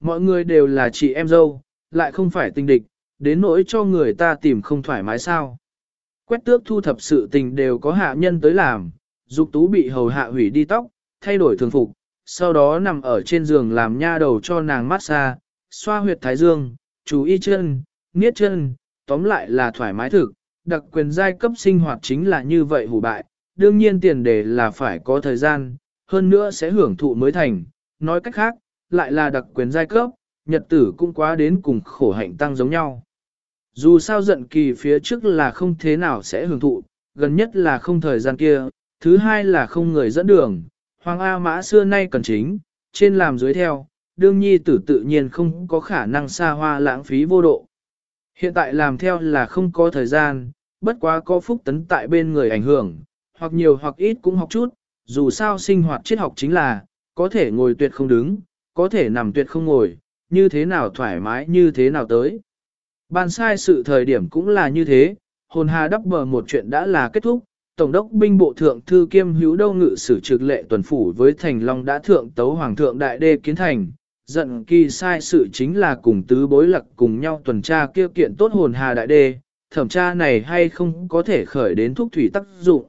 Mọi người đều là chị em dâu, lại không phải tình địch, đến nỗi cho người ta tìm không thoải mái sao. Quét tước thu thập sự tình đều có hạ nhân tới làm, dục tú bị hầu hạ hủy đi tóc, thay đổi thường phục, sau đó nằm ở trên giường làm nha đầu cho nàng massage, xoa huyệt thái dương, chú y chân, niết chân, tóm lại là thoải mái thực, đặc quyền giai cấp sinh hoạt chính là như vậy hủ bại, đương nhiên tiền đề là phải có thời gian, hơn nữa sẽ hưởng thụ mới thành, nói cách khác, lại là đặc quyền giai cấp, nhật tử cũng quá đến cùng khổ hạnh tăng giống nhau. Dù sao giận kỳ phía trước là không thế nào sẽ hưởng thụ, gần nhất là không thời gian kia, thứ hai là không người dẫn đường, Hoàng A Mã xưa nay cần chính, trên làm dưới theo, đương nhi tử tự nhiên không có khả năng xa hoa lãng phí vô độ. Hiện tại làm theo là không có thời gian, bất quá có phúc tấn tại bên người ảnh hưởng, hoặc nhiều hoặc ít cũng học chút, dù sao sinh hoạt triết học chính là, có thể ngồi tuyệt không đứng, có thể nằm tuyệt không ngồi, như thế nào thoải mái như thế nào tới. Ban sai sự thời điểm cũng là như thế, hồn hà đắp bờ một chuyện đã là kết thúc, Tổng đốc binh bộ thượng thư kiêm hữu đâu ngự sử trực lệ tuần phủ với thành long đã thượng tấu hoàng thượng đại đê kiến thành, giận kỳ sai sự chính là cùng tứ bối lặc cùng nhau tuần tra kêu kiện tốt hồn hà đại đê, thẩm tra này hay không có thể khởi đến thuốc thủy tác dụng.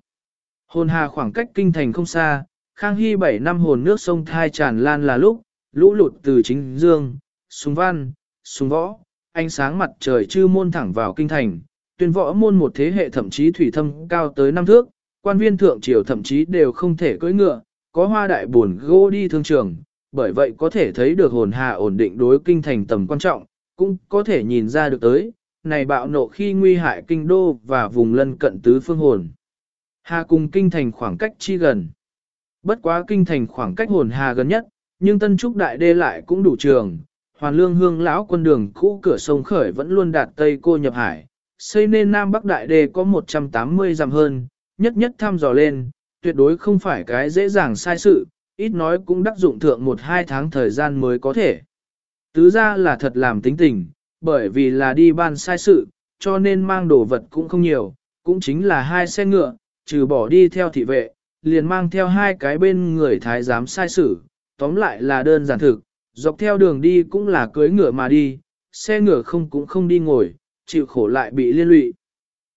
Hồn hà khoảng cách kinh thành không xa, Khang Hy 7 năm hồn nước sông thai tràn lan là lúc, lũ lụt từ chính dương, súng văn, súng võ, ánh sáng mặt trời chư môn thẳng vào kinh thành, tuyên võ môn một thế hệ thậm chí thủy thâm cao tới năm thước, quan viên thượng triều thậm chí đều không thể cưỡi ngựa, có hoa đại buồn gô đi thương trường, bởi vậy có thể thấy được hồn hà ổn định đối kinh thành tầm quan trọng, cũng có thể nhìn ra được tới, này bạo nộ khi nguy hại kinh đô và vùng lân cận tứ phương hồn. Hà cùng kinh thành khoảng cách chi gần. Bất quá kinh thành khoảng cách hồn hà gần nhất, nhưng tân trúc đại đê lại cũng đủ trường. Hoàn lương hương lão quân đường cũ cửa sông khởi vẫn luôn đạt tây cô nhập hải, xây nên Nam Bắc Đại Đê có 180 dặm hơn, nhất nhất thăm dò lên, tuyệt đối không phải cái dễ dàng sai sự, ít nói cũng đắc dụng thượng một hai tháng thời gian mới có thể. Tứ ra là thật làm tính tình, bởi vì là đi ban sai sự, cho nên mang đồ vật cũng không nhiều, cũng chính là hai xe ngựa, trừ bỏ đi theo thị vệ, liền mang theo hai cái bên người thái giám sai sự, tóm lại là đơn giản thực, dọc theo đường đi cũng là cưới ngựa mà đi, xe ngựa không cũng không đi ngồi, chịu khổ lại bị liên lụy.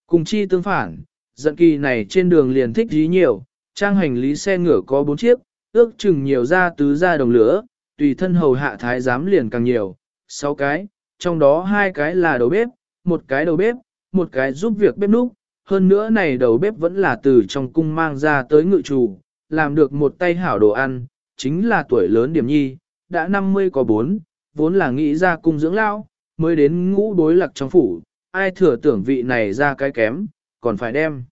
Cùng chi tương phản, giận kỳ này trên đường liền thích dí nhiều, trang hành lý xe ngựa có bốn chiếc, ước chừng nhiều ra tứ ra đồng lửa, tùy thân hầu hạ thái giám liền càng nhiều, sáu cái, trong đó hai cái là đầu bếp, một cái đầu bếp, một cái giúp việc bếp núc, hơn nữa này đầu bếp vẫn là từ trong cung mang ra tới ngự chủ, làm được một tay hảo đồ ăn, chính là tuổi lớn điểm nhi, đã 50 có 4, vốn là nghĩ ra cung dưỡng lao, mới đến ngũ đối lạc trong phủ, ai thừa tưởng vị này ra cái kém, còn phải đem.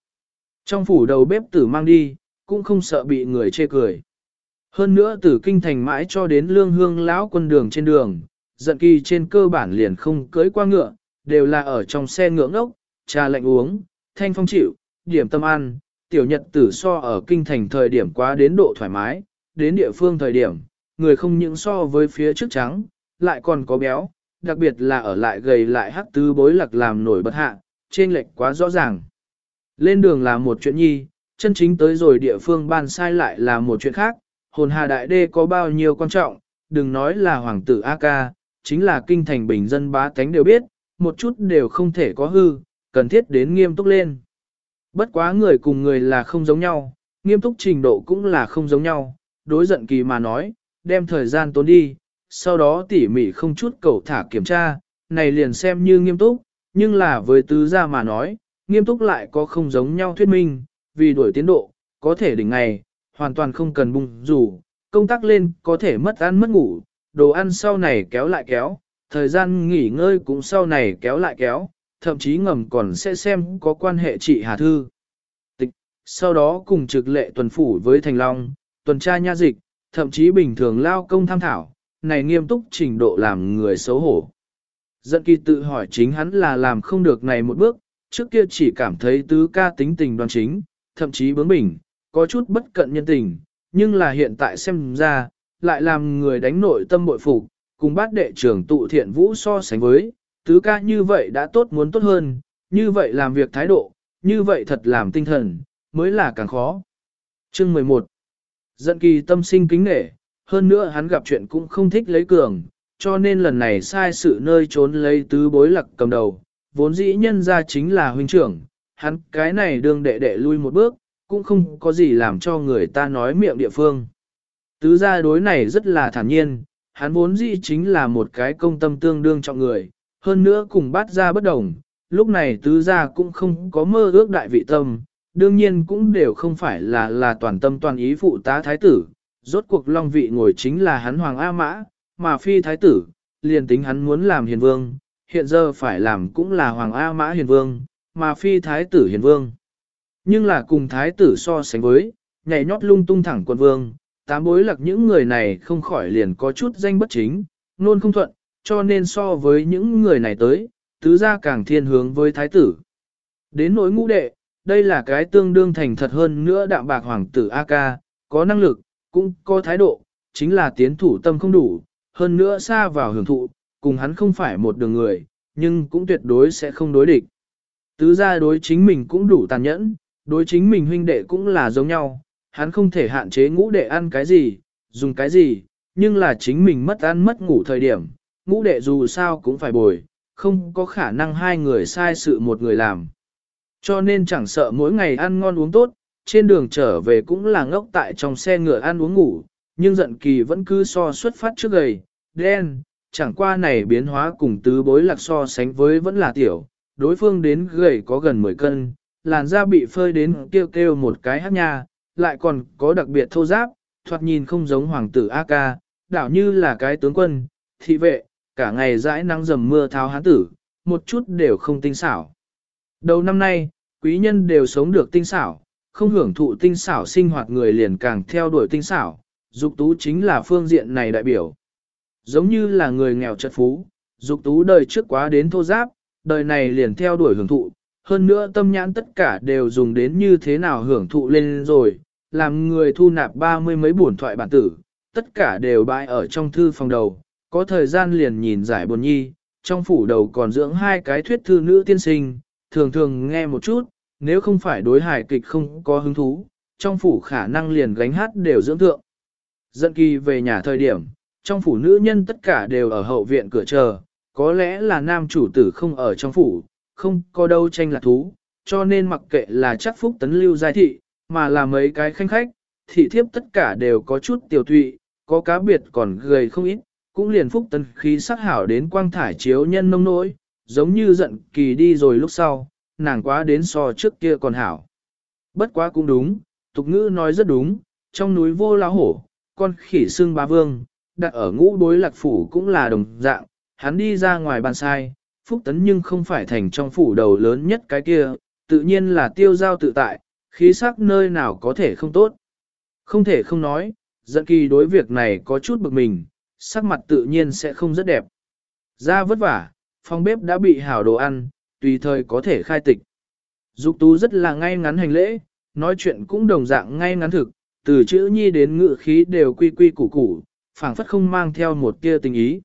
Trong phủ đầu bếp tử mang đi, cũng không sợ bị người chê cười. Hơn nữa từ kinh thành mãi cho đến lương hương lão quân đường trên đường, giận kỳ trên cơ bản liền không cưới qua ngựa, đều là ở trong xe ngựa ngốc, trà lạnh uống, thanh phong chịu, điểm tâm ăn, tiểu nhật tử so ở kinh thành thời điểm quá đến độ thoải mái, đến địa phương thời điểm, người không những so với phía trước trắng, lại còn có béo, đặc biệt là ở lại gầy lại hắc tứ bối lạc làm nổi bật hạ, trên lệch quá rõ ràng. Lên đường là một chuyện nhi, chân chính tới rồi địa phương ban sai lại là một chuyện khác, hồn hà đại đê có bao nhiêu quan trọng, đừng nói là hoàng tử A ca, chính là kinh thành bình dân bá tánh đều biết, một chút đều không thể có hư, cần thiết đến nghiêm túc lên. Bất quá người cùng người là không giống nhau, nghiêm túc trình độ cũng là không giống nhau, đối giận kỳ mà nói, đem thời gian tốn đi, sau đó tỉ mỉ không chút cầu thả kiểm tra, này liền xem như nghiêm túc, nhưng là với tứ gia mà nói, nghiêm túc lại có không giống nhau thuyết minh, vì đuổi tiến độ, có thể đỉnh ngày, hoàn toàn không cần bung rủ, công tác lên có thể mất ăn mất ngủ, đồ ăn sau này kéo lại kéo, thời gian nghỉ ngơi cũng sau này kéo lại kéo, thậm chí ngầm còn sẽ xem có quan hệ trị Hà Thư. Tịch, sau đó cùng trực lệ tuần phủ với Thành Long, tuần tra nha dịch, thậm chí bình thường lao công tham thảo, này nghiêm túc trình độ làm người xấu hổ. Dẫn kỳ tự hỏi chính hắn là làm không được này một bước, trước kia chỉ cảm thấy tứ ca tính tình đoan chính, thậm chí bướng bỉnh, có chút bất cận nhân tình, nhưng là hiện tại xem ra, lại làm người đánh nội tâm bội phục, cùng bát đệ trưởng tụ thiện vũ so sánh với, tứ ca như vậy đã tốt muốn tốt hơn, như vậy làm việc thái độ, như vậy thật làm tinh thần, mới là càng khó. Chương 11 Dận kỳ tâm sinh kính nể, hơn nữa hắn gặp chuyện cũng không thích lấy cường, cho nên lần này sai sự nơi trốn lấy tứ bối lặc cầm đầu, vốn dĩ nhân ra chính là huynh trưởng, hắn cái này đương đệ đệ lui một bước, cũng không có gì làm cho người ta nói miệng địa phương. Tứ gia đối này rất là thản nhiên, hắn vốn dĩ chính là một cái công tâm tương đương trọng người, hơn nữa cùng bát gia bất đồng, lúc này tứ gia cũng không có mơ ước đại vị tâm, đương nhiên cũng đều không phải là là toàn tâm toàn ý phụ tá thái tử, rốt cuộc long vị ngồi chính là hắn hoàng A Mã, mà phi thái tử, liền tính hắn muốn làm hiền vương, hiện giờ phải làm cũng là hoàng A Mã hiền vương, mà phi thái tử hiền vương. Nhưng là cùng thái tử so sánh với, nhảy nhót lung tung thẳng quân vương, tám bối lạc những người này không khỏi liền có chút danh bất chính, nôn không thuận, cho nên so với những người này tới, tứ gia càng thiên hướng với thái tử. Đến nỗi ngũ đệ, đây là cái tương đương thành thật hơn nữa đạm bạc hoàng tử A-ca, có năng lực, cũng có thái độ, chính là tiến thủ tâm không đủ, hơn nữa xa vào hưởng thụ, cùng hắn không phải một đường người, nhưng cũng tuyệt đối sẽ không đối địch. Tứ gia đối chính mình cũng đủ tàn nhẫn, đối chính mình huynh đệ cũng là giống nhau, hắn không thể hạn chế ngũ đệ ăn cái gì, dùng cái gì, nhưng là chính mình mất ăn mất ngủ thời điểm, ngũ đệ dù sao cũng phải bồi, không có khả năng hai người sai sự một người làm. Cho nên chẳng sợ mỗi ngày ăn ngon uống tốt, trên đường trở về cũng là ngốc tại trong xe ngựa ăn uống ngủ, nhưng giận kỳ vẫn cứ so xuất phát trước gầy, đen, chẳng qua này biến hóa cùng tứ bối lạc so sánh với vẫn là tiểu, đối phương đến gầy có gần 10 cân, làn da bị phơi đến kêu kêu một cái hát nha, lại còn có đặc biệt thô giáp, thoạt nhìn không giống hoàng tử A-ca, đảo như là cái tướng quân, thị vệ, cả ngày dãi nắng dầm mưa tháo hán tử, một chút đều không tinh xảo. Đầu năm nay, quý nhân đều sống được tinh xảo, không hưởng thụ tinh xảo sinh hoạt người liền càng theo đuổi tinh xảo, dục tú chính là phương diện này đại biểu. Giống như là người nghèo chất phú, dục tú đời trước quá đến thô giáp, đời này liền theo đuổi hưởng thụ, hơn nữa tâm nhãn tất cả đều dùng đến như thế nào hưởng thụ lên rồi, làm người thu nạp ba mươi mấy buồn thoại bản tử, tất cả đều bãi ở trong thư phòng đầu, có thời gian liền nhìn giải buồn nhi, trong phủ đầu còn dưỡng hai cái thuyết thư nữ tiên sinh, thường thường nghe một chút, nếu không phải đối hài kịch không có hứng thú, trong phủ khả năng liền gánh hát đều dưỡng thượng. Dận kỳ về nhà thời điểm, trong phủ nữ nhân tất cả đều ở hậu viện cửa chờ, có lẽ là nam chủ tử không ở trong phủ, không có đâu tranh là thú, cho nên mặc kệ là chắc phúc tấn lưu giai thị, mà là mấy cái khanh khách, thị thiếp tất cả đều có chút tiểu thụy, có cá biệt còn gầy không ít, cũng liền phúc tấn khí sắc hảo đến quang thải chiếu nhân nông nỗi, giống như giận kỳ đi rồi lúc sau, nàng quá đến so trước kia còn hảo. Bất quá cũng đúng, tục ngữ nói rất đúng, trong núi vô lá hổ, con khỉ xương bá vương, đặt ở ngũ đối lạc phủ cũng là đồng dạng, hắn đi ra ngoài bàn sai, phúc tấn nhưng không phải thành trong phủ đầu lớn nhất cái kia, tự nhiên là tiêu giao tự tại, khí sắc nơi nào có thể không tốt. Không thể không nói, giận kỳ đối việc này có chút bực mình, sắc mặt tự nhiên sẽ không rất đẹp. Ra vất vả, phòng bếp đã bị hảo đồ ăn, tùy thời có thể khai tịch. Dục tú rất là ngay ngắn hành lễ, nói chuyện cũng đồng dạng ngay ngắn thực, từ chữ nhi đến ngự khí đều quy quy củ củ, phảng phất không mang theo một tia tình ý.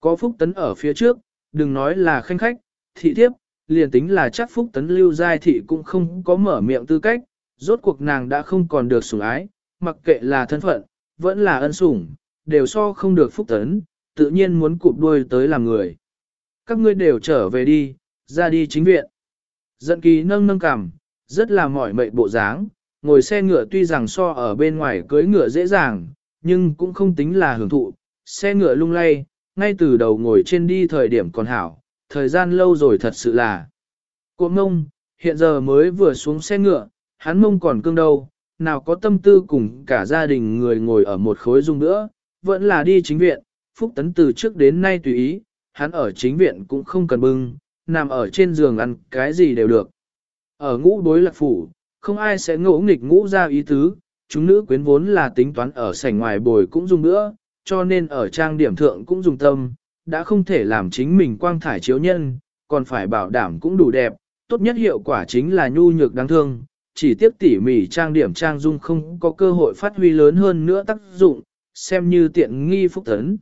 Có phúc tấn ở phía trước, đừng nói là khanh khách, thị thiếp, liền tính là chắc phúc tấn lưu giai thị cũng không có mở miệng tư cách, rốt cuộc nàng đã không còn được sủng ái, mặc kệ là thân phận, vẫn là ân sủng, đều so không được phúc tấn, tự nhiên muốn cụp đuôi tới làm người. Các ngươi đều trở về đi, ra đi chính viện. Dận kỳ nâng nâng cằm, rất là mỏi mệt bộ dáng, ngồi xe ngựa tuy rằng so ở bên ngoài cưới ngựa dễ dàng, nhưng cũng không tính là hưởng thụ, xe ngựa lung lay, ngay từ đầu ngồi trên đi thời điểm còn hảo, thời gian lâu rồi thật sự là. Cô mông, hiện giờ mới vừa xuống xe ngựa, hắn mông còn cương đâu, nào có tâm tư cùng cả gia đình người ngồi ở một khối dung nữa, vẫn là đi chính viện, Phúc Tấn từ trước đến nay tùy ý, hắn ở chính viện cũng không cần bưng, nằm ở trên giường ăn cái gì đều được. Ở ngũ đối lạc phủ, không ai sẽ ngỗ nghịch ngũ ra ý tứ, chúng nữ quyến vốn là tính toán ở sảnh ngoài bồi cũng dùng nữa, cho nên ở trang điểm thượng cũng dùng tâm, đã không thể làm chính mình quang thải chiếu nhân, còn phải bảo đảm cũng đủ đẹp, tốt nhất hiệu quả chính là nhu nhược đáng thương, chỉ tiếc tỉ mỉ trang điểm trang dung không có cơ hội phát huy lớn hơn nữa tác dụng, xem như tiện nghi phúc tấn.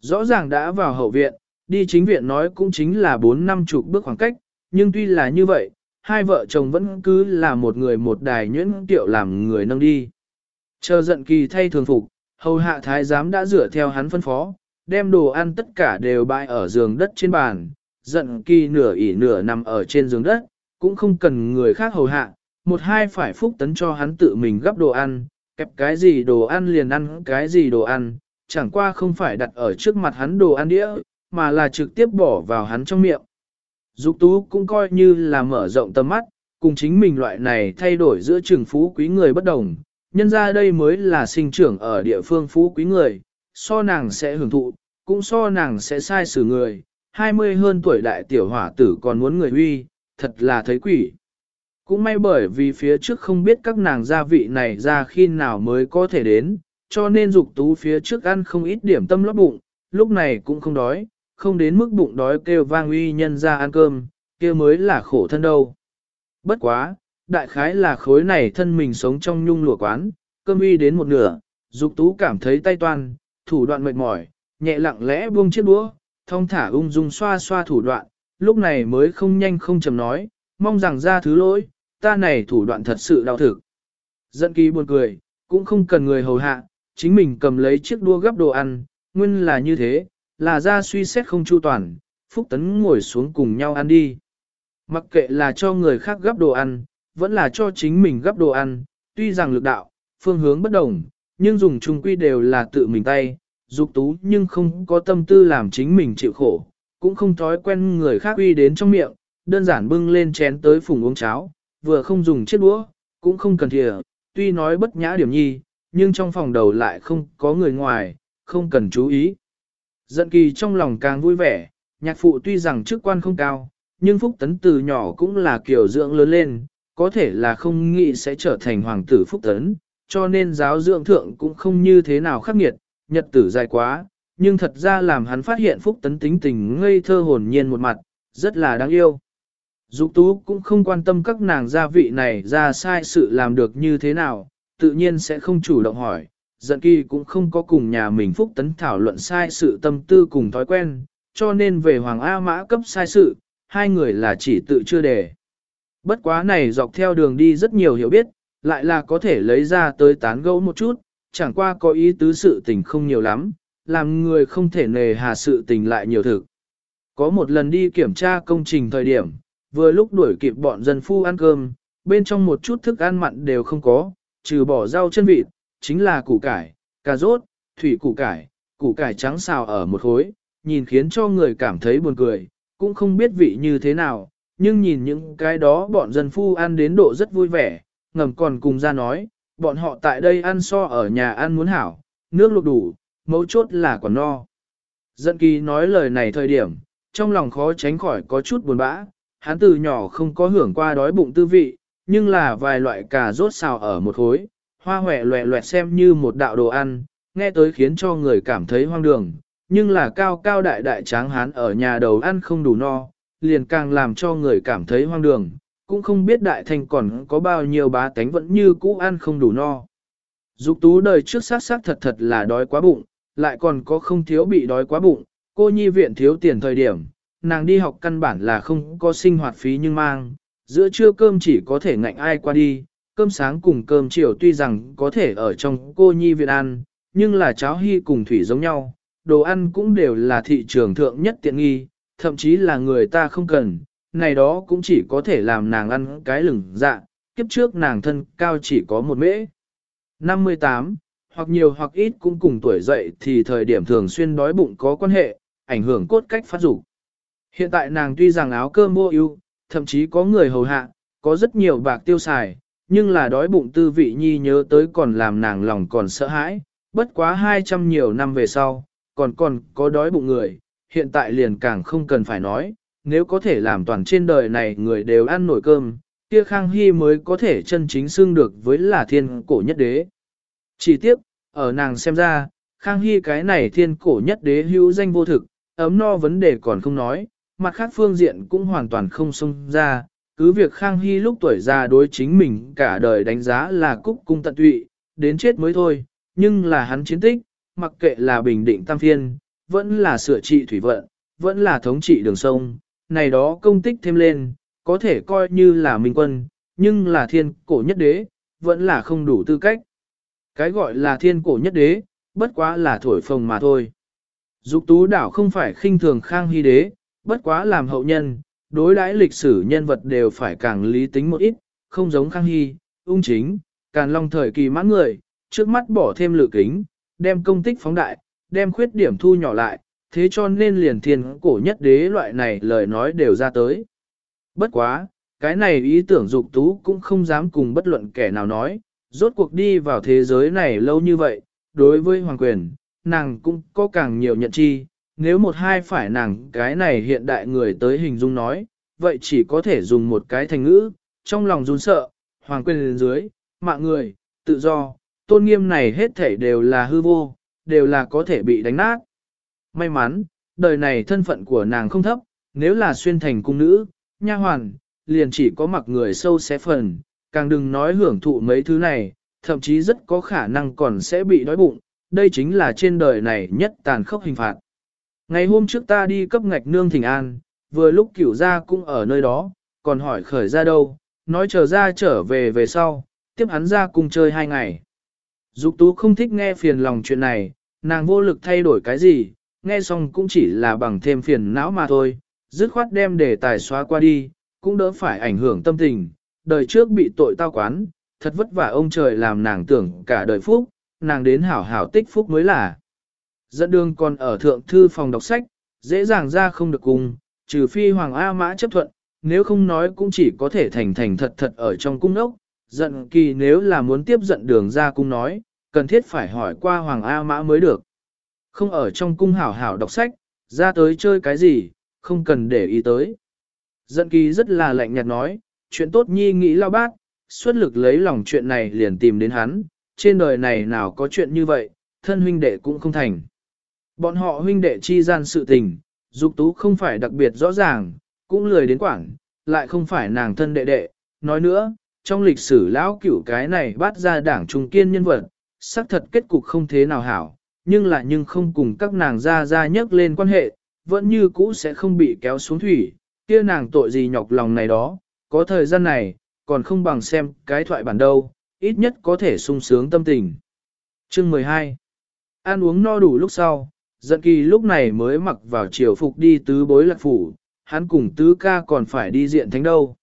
Rõ ràng đã vào hậu viện, đi chính viện nói cũng chính là 4 năm chục bước khoảng cách, nhưng tuy là như vậy, hai vợ chồng vẫn cứ là một người một đài nhuyễn tiệu làm người nâng đi. Chờ giận kỳ thay thường phục, hầu hạ thái giám đã rửa theo hắn phân phó, đem đồ ăn tất cả đều bày ở giường đất trên bàn, giận kỳ nửa ỉ nửa nằm ở trên giường đất, cũng không cần người khác hầu hạ, một hai phải phúc tấn cho hắn tự mình gấp đồ ăn, kẹp cái gì đồ ăn liền ăn cái gì đồ ăn, chẳng qua không phải đặt ở trước mặt hắn đồ ăn đĩa, mà là trực tiếp bỏ vào hắn trong miệng. Dục tú cũng coi như là mở rộng tầm mắt, cùng chính mình loại này thay đổi giữa trường phú quý người bất đồng, nhân ra đây mới là sinh trưởng ở địa phương phú quý người, so nàng sẽ hưởng thụ, cũng so nàng sẽ sai xử người, 20 hơn tuổi đại tiểu hỏa tử còn muốn người huy, thật là thấy quỷ. Cũng may bởi vì phía trước không biết các nàng gia vị này ra khi nào mới có thể đến, cho nên dục tú phía trước ăn không ít điểm tâm lót bụng, lúc này cũng không đói, không đến mức bụng đói kêu vang uy nhân ra ăn cơm, kia mới là khổ thân đâu. Bất quá, đại khái là khối này thân mình sống trong nhung lụa quán, cơm uy đến một nửa, dục tú cảm thấy tay toan, thủ đoạn mệt mỏi, nhẹ lặng lẽ buông chiếc đũa, thong thả ung dung xoa xoa thủ đoạn, lúc này mới không nhanh không chầm nói, mong rằng ra thứ lỗi, ta này thủ đoạn thật sự đau thực. Dẫn kỳ buồn cười, cũng không cần người hầu hạ, chính mình cầm lấy chiếc đua gấp đồ ăn, nguyên là như thế, là ra suy xét không chu toàn, Phúc Tấn ngồi xuống cùng nhau ăn đi. Mặc kệ là cho người khác gấp đồ ăn, vẫn là cho chính mình gấp đồ ăn, tuy rằng lực đạo, phương hướng bất đồng, nhưng dùng chung quy đều là tự mình tay, dục tú nhưng không có tâm tư làm chính mình chịu khổ, cũng không thói quen người khác uy đến trong miệng, đơn giản bưng lên chén tới phùng uống cháo, vừa không dùng chiếc đũa, cũng không cần thìa, tuy nói bất nhã điểm nhi, nhưng trong phòng đầu lại không có người ngoài, không cần chú ý. Dận kỳ trong lòng càng vui vẻ, nhạc phụ tuy rằng chức quan không cao, nhưng Phúc Tấn từ nhỏ cũng là kiểu dưỡng lớn lên, có thể là không nghĩ sẽ trở thành hoàng tử Phúc Tấn, cho nên giáo dưỡng thượng cũng không như thế nào khắc nghiệt, nhật tử dài quá, nhưng thật ra làm hắn phát hiện Phúc Tấn tính tình ngây thơ hồn nhiên một mặt, rất là đáng yêu. Dục tú cũng không quan tâm các nàng gia vị này ra sai sự làm được như thế nào, tự nhiên sẽ không chủ động hỏi, giận kỳ cũng không có cùng nhà mình Phúc Tấn thảo luận sai sự tâm tư cùng thói quen, cho nên về Hoàng A Mã cấp sai sự, hai người là chỉ tự chưa đề. Bất quá này dọc theo đường đi rất nhiều hiểu biết, lại là có thể lấy ra tới tán gẫu một chút, chẳng qua có ý tứ sự tình không nhiều lắm, làm người không thể nề hà sự tình lại nhiều thực. Có một lần đi kiểm tra công trình thời điểm, vừa lúc đuổi kịp bọn dân phu ăn cơm, bên trong một chút thức ăn mặn đều không có, trừ bỏ rau chân vịt, chính là củ cải, cà rốt, thủy củ cải, củ cải trắng xào ở một khối, nhìn khiến cho người cảm thấy buồn cười, cũng không biết vị như thế nào, nhưng nhìn những cái đó bọn dân phu ăn đến độ rất vui vẻ, ngầm còn cùng ra nói, bọn họ tại đây ăn so ở nhà ăn muốn hảo, nước luộc đủ, mấu chốt là quả no. Dân kỳ nói lời này thời điểm, trong lòng khó tránh khỏi có chút buồn bã, hắn từ nhỏ không có hưởng qua đói bụng tư vị, nhưng là vài loại cà rốt xào ở một khối, hoa hòe loẹ loẹt xem như một đạo đồ ăn, nghe tới khiến cho người cảm thấy hoang đường, nhưng là cao cao đại đại tráng hán ở nhà đầu ăn không đủ no, liền càng làm cho người cảm thấy hoang đường, cũng không biết đại thành còn có bao nhiêu bá tánh vẫn như cũ ăn không đủ no. Dục tú đời trước sát sát thật thật là đói quá bụng, lại còn có không thiếu bị đói quá bụng, cô nhi viện thiếu tiền thời điểm, nàng đi học căn bản là không có sinh hoạt phí nhưng mang, giữa trưa cơm chỉ có thể ngạnh ai qua đi, cơm sáng cùng cơm chiều tuy rằng có thể ở trong cô nhi viện ăn, nhưng là cháo hy cùng thủy giống nhau, đồ ăn cũng đều là thị trường thượng nhất tiện nghi, thậm chí là người ta không cần, này đó cũng chỉ có thể làm nàng ăn cái lửng dạ, kiếp trước nàng thân cao chỉ có một mễ. 58, hoặc nhiều hoặc ít cũng cùng tuổi dậy thì thời điểm thường xuyên đói bụng có quan hệ, ảnh hưởng cốt cách phát dục. Hiện tại nàng tuy rằng áo cơm mua ưu, thậm chí có người hầu hạ, có rất nhiều bạc tiêu xài, nhưng là đói bụng tư vị nhi nhớ tới còn làm nàng lòng còn sợ hãi, bất quá 200 nhiều năm về sau, còn còn có đói bụng người, hiện tại liền càng không cần phải nói, nếu có thể làm toàn trên đời này người đều ăn nổi cơm, kia Khang Hy mới có thể chân chính xưng được với là thiên cổ nhất đế. Chỉ tiếc, ở nàng xem ra, Khang Hy cái này thiên cổ nhất đế hữu danh vô thực, ấm no vấn đề còn không nói, mặt khác phương diện cũng hoàn toàn không xông ra, cứ việc Khang Hy lúc tuổi già đối chính mình cả đời đánh giá là cúc cung tận tụy, đến chết mới thôi, nhưng là hắn chiến tích, mặc kệ là bình định tam phiên, vẫn là sửa trị thủy vận, vẫn là thống trị đường sông, này đó công tích thêm lên, có thể coi như là minh quân, nhưng là thiên cổ nhất đế, vẫn là không đủ tư cách. Cái gọi là thiên cổ nhất đế, bất quá là thổi phồng mà thôi. Dục tú đảo không phải khinh thường khang hy đế, bất quá làm hậu nhân, đối đãi lịch sử nhân vật đều phải càng lý tính một ít, không giống khang hy, ung chính, càn long thời kỳ mãn người, trước mắt bỏ thêm lự kính, đem công tích phóng đại, đem khuyết điểm thu nhỏ lại, thế cho nên liền thiên cổ nhất đế loại này lời nói đều ra tới. Bất quá, cái này ý tưởng dục tú cũng không dám cùng bất luận kẻ nào nói, rốt cuộc đi vào thế giới này lâu như vậy, đối với hoàng quyền, nàng cũng có càng nhiều nhận chi, nếu một hai phải nàng cái này hiện đại người tới hình dung nói, vậy chỉ có thể dùng một cái thành ngữ, trong lòng run sợ, hoàng quyền lên dưới, mạng người, tự do, tôn nghiêm này hết thể đều là hư vô, đều là có thể bị đánh nát. May mắn, đời này thân phận của nàng không thấp, nếu là xuyên thành cung nữ, nha hoàn, liền chỉ có mặc người sâu xé phần, càng đừng nói hưởng thụ mấy thứ này, thậm chí rất có khả năng còn sẽ bị đói bụng, đây chính là trên đời này nhất tàn khốc hình phạt. Ngày hôm trước ta đi cấp ngạch nương thỉnh an, vừa lúc cửu gia cũng ở nơi đó, còn hỏi khởi ra đâu, nói chờ ra trở về về sau, tiếp hắn ra cùng chơi hai ngày. Dục tú không thích nghe phiền lòng chuyện này, nàng vô lực thay đổi cái gì, nghe xong cũng chỉ là bằng thêm phiền não mà thôi, dứt khoát đem đề tài xóa qua đi, cũng đỡ phải ảnh hưởng tâm tình, đời trước bị tội tao quán, thật vất vả ông trời làm nàng tưởng cả đời phúc, nàng đến hảo hảo tích phúc mới là. Dẫn đường còn ở thượng thư phòng đọc sách, dễ dàng ra không được cùng, trừ phi Hoàng A Mã chấp thuận, nếu không nói cũng chỉ có thể thành thành thật thật ở trong cung ốc. Giận kỳ nếu là muốn tiếp dận đường ra cung nói, cần thiết phải hỏi qua Hoàng A Mã mới được. Không ở trong cung hảo hảo đọc sách, ra tới chơi cái gì, không cần để ý tới. Giận kỳ rất là lạnh nhạt nói, chuyện tốt nhi nghĩ lao bát, xuất lực lấy lòng chuyện này liền tìm đến hắn, trên đời này nào có chuyện như vậy, thân huynh đệ cũng không thành. Bọn họ huynh đệ chi gian sự tình, dục tú không phải đặc biệt rõ ràng, cũng lười đến quảng, lại không phải nàng thân đệ đệ. Nói nữa, trong lịch sử lão cửu cái này bắt ra đảng trung kiên nhân vật, xác thật kết cục không thế nào hảo, nhưng là nhưng không cùng các nàng ra ra nhắc lên quan hệ, vẫn như cũ sẽ không bị kéo xuống thủy, kia nàng tội gì nhọc lòng này đó, có thời gian này, còn không bằng xem cái thoại bản đâu, ít nhất có thể sung sướng tâm tình. Chương 12 Ăn uống no đủ lúc sau, Dận kỳ lúc này mới mặc vào triều phục đi tứ bối lạc phủ, hắn cùng tứ ca còn phải đi diện thánh đâu.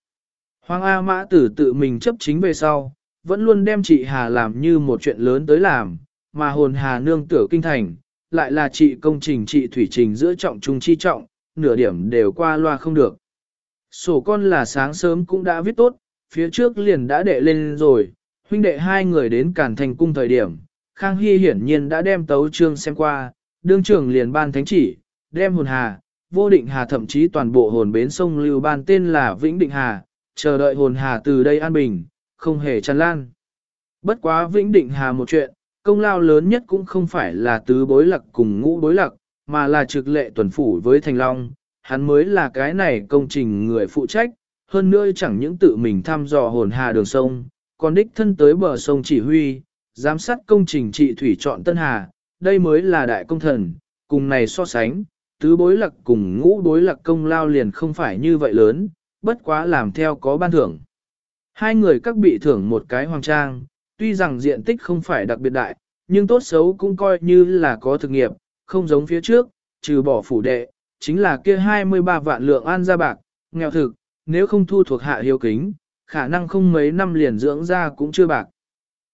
Hoàng A Mã Tử tự mình chấp chính về sau, vẫn luôn đem chị Hà làm như một chuyện lớn tới làm, mà hồn Hà nương tử kinh thành, lại là chị công trình chị thủy trình giữa trọng trung chi trọng, nửa điểm đều qua loa không được. Sổ con là sáng sớm cũng đã viết tốt, phía trước liền đã đệ lên rồi, huynh đệ hai người đến cản thành cung thời điểm, Khang Hy hiển nhiên đã đem tấu chương xem qua, đương trưởng liền ban thánh chỉ, đem hồn hà, vô định hà thậm chí toàn bộ hồn bến sông lưu ban tên là Vĩnh Định Hà, chờ đợi hồn hà từ đây an bình, không hề tràn lan. Bất quá Vĩnh Định Hà một chuyện, công lao lớn nhất cũng không phải là tứ bối lặc cùng ngũ bối lặc, mà là trực lệ tuần phủ với Thành Long, hắn mới là cái này công trình người phụ trách, hơn nữa chẳng những tự mình thăm dò hồn hà đường sông, còn đích thân tới bờ sông chỉ huy, giám sát công trình trị thủy chọn Tân Hà, đây mới là đại công thần, cùng này so sánh, tứ bối lặc cùng ngũ bối lặc công lao liền không phải như vậy lớn, bất quá làm theo có ban thưởng. Hai người các bị thưởng một cái hoàng trang, tuy rằng diện tích không phải đặc biệt đại, nhưng tốt xấu cũng coi như là có thực nghiệp, không giống phía trước, trừ bỏ phủ đệ, chính là kia 23 vạn lượng an gia bạc, nghèo thực, nếu không thu thuộc hạ hiếu kính, khả năng không mấy năm liền dưỡng ra cũng chưa bạc.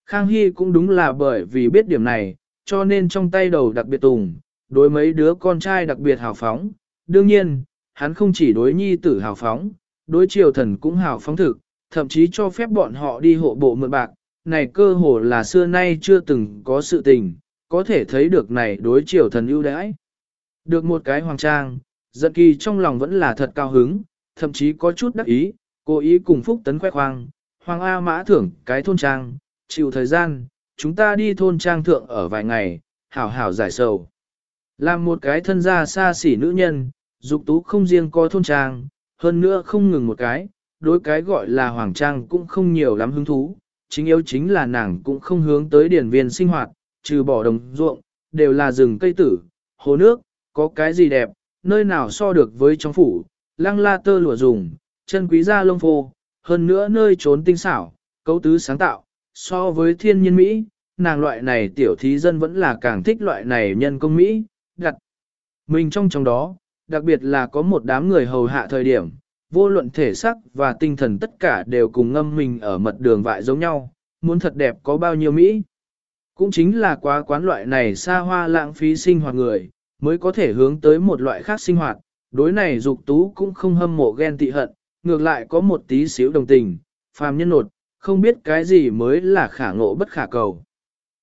Khang Hy cũng đúng là bởi vì biết điểm này, cho nên trong tay đầu đặc biệt tùng, đối mấy đứa con trai đặc biệt hào phóng. Đương nhiên, hắn không chỉ đối nhi tử hào phóng, đối triều thần cũng hào phóng thực, thậm chí cho phép bọn họ đi hộ bộ mượn bạc. Này cơ hồ là xưa nay chưa từng có sự tình, có thể thấy được này đối triều thần ưu đãi. Được một cái hoàng trang, giận kỳ trong lòng vẫn là thật cao hứng, thậm chí có chút đắc ý, cố ý cùng Phúc Tấn khoe khoang, Hoàng A Mã thưởng cái thôn trang, chịu thời gian, chúng ta đi thôn trang thượng ở vài ngày, hảo hảo giải sầu. Làm một cái thân gia xa xỉ nữ nhân, dục tú không riêng có thôn trang, hơn nữa không ngừng một cái, đối cái gọi là hoàng trang cũng không nhiều lắm hứng thú, chính yếu chính là nàng cũng không hướng tới điển viên sinh hoạt, trừ bỏ đồng ruộng, đều là rừng cây tử, hồ nước, có cái gì đẹp, nơi nào so được với trong phủ, lăng la tơ lụa dùng, chân quý da lông phô, hơn nữa nơi trốn tinh xảo, cấu tứ sáng tạo, so với thiên nhiên Mỹ, nàng loại này tiểu thí dân vẫn là càng thích loại này nhân công Mỹ, đặt. Mình trong trong đó, đặc biệt là có một đám người hầu hạ thời điểm, vô luận thể sắc và tinh thần tất cả đều cùng ngâm mình ở mật đường vại giống nhau, muốn thật đẹp có bao nhiêu Mỹ. Cũng chính là quá quán loại này xa hoa lãng phí sinh hoạt người, mới có thể hướng tới một loại khác sinh hoạt, đối này dục tú cũng không hâm mộ ghen tị hận, ngược lại có một tí xíu đồng tình, phàm nhân nột, không biết cái gì mới là khả ngộ bất khả cầu.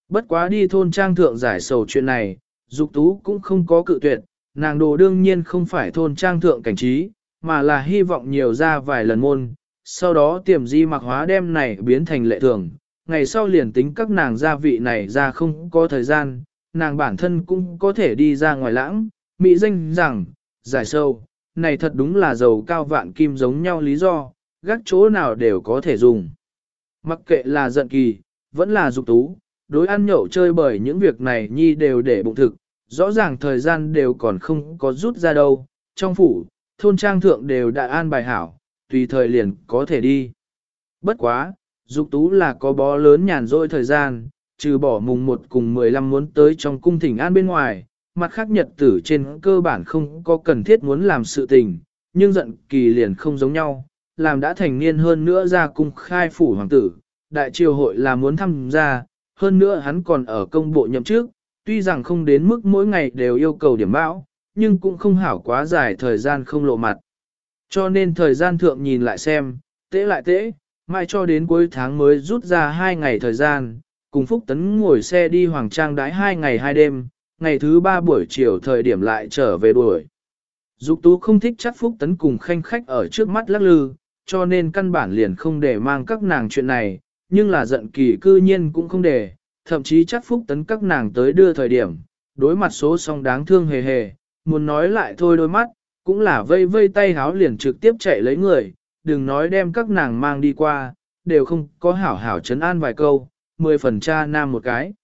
Bất quá đi thôn trang thượng giải sầu chuyện này, dục tú cũng không có cự tuyệt, nàng đồ đương nhiên không phải thôn trang thượng cảnh trí, mà là hy vọng nhiều ra vài lần môn, sau đó tiềm di mặc hóa đem này biến thành lệ thường, ngày sau liền tính các nàng gia vị này ra không có thời gian, nàng bản thân cũng có thể đi ra ngoài lãng, mỹ danh rằng, giải sâu, này thật đúng là dầu cao vạn kim giống nhau lý do, gác chỗ nào đều có thể dùng. Mặc kệ là giận kỳ, vẫn là dục tú, đối ăn nhậu chơi bởi những việc này nhi đều để bụng thực, rõ ràng thời gian đều còn không có rút ra đâu, trong phủ, thôn trang thượng đều đã an bài hảo, tùy thời liền có thể đi. Bất quá, dục tú là có bó lớn nhàn rỗi thời gian, trừ bỏ mùng 1 cùng 15 muốn tới trong cung thỉnh an bên ngoài, mặt khác nhật tử trên cơ bản không có cần thiết muốn làm sự tình, nhưng giận kỳ liền không giống nhau, làm đã thành niên hơn nữa ra cung khai phủ hoàng tử, đại triều hội là muốn tham gia, hơn nữa hắn còn ở công bộ nhậm trước, tuy rằng không đến mức mỗi ngày đều yêu cầu điểm bão, nhưng cũng không hảo quá dài thời gian không lộ mặt. Cho nên thời gian thượng nhìn lại xem, tễ lại tễ, mai cho đến cuối tháng mới rút ra hai ngày thời gian, cùng Phúc Tấn ngồi xe đi Hoàng Trang đái hai ngày hai đêm, ngày thứ ba buổi chiều thời điểm lại trở về đuổi. Dục tú không thích chắc Phúc Tấn cùng khanh khách ở trước mắt lắc lư, cho nên căn bản liền không để mang các nàng chuyện này, nhưng là giận kỳ cư nhiên cũng không để, thậm chí chắc Phúc Tấn các nàng tới đưa thời điểm, đối mặt số song đáng thương hề hề, muốn nói lại thôi đôi mắt, cũng là vây vây tay háo liền trực tiếp chạy lấy người, đừng nói đem các nàng mang đi qua, đều không có hảo hảo chấn an vài câu, mười phần cha nam một cái.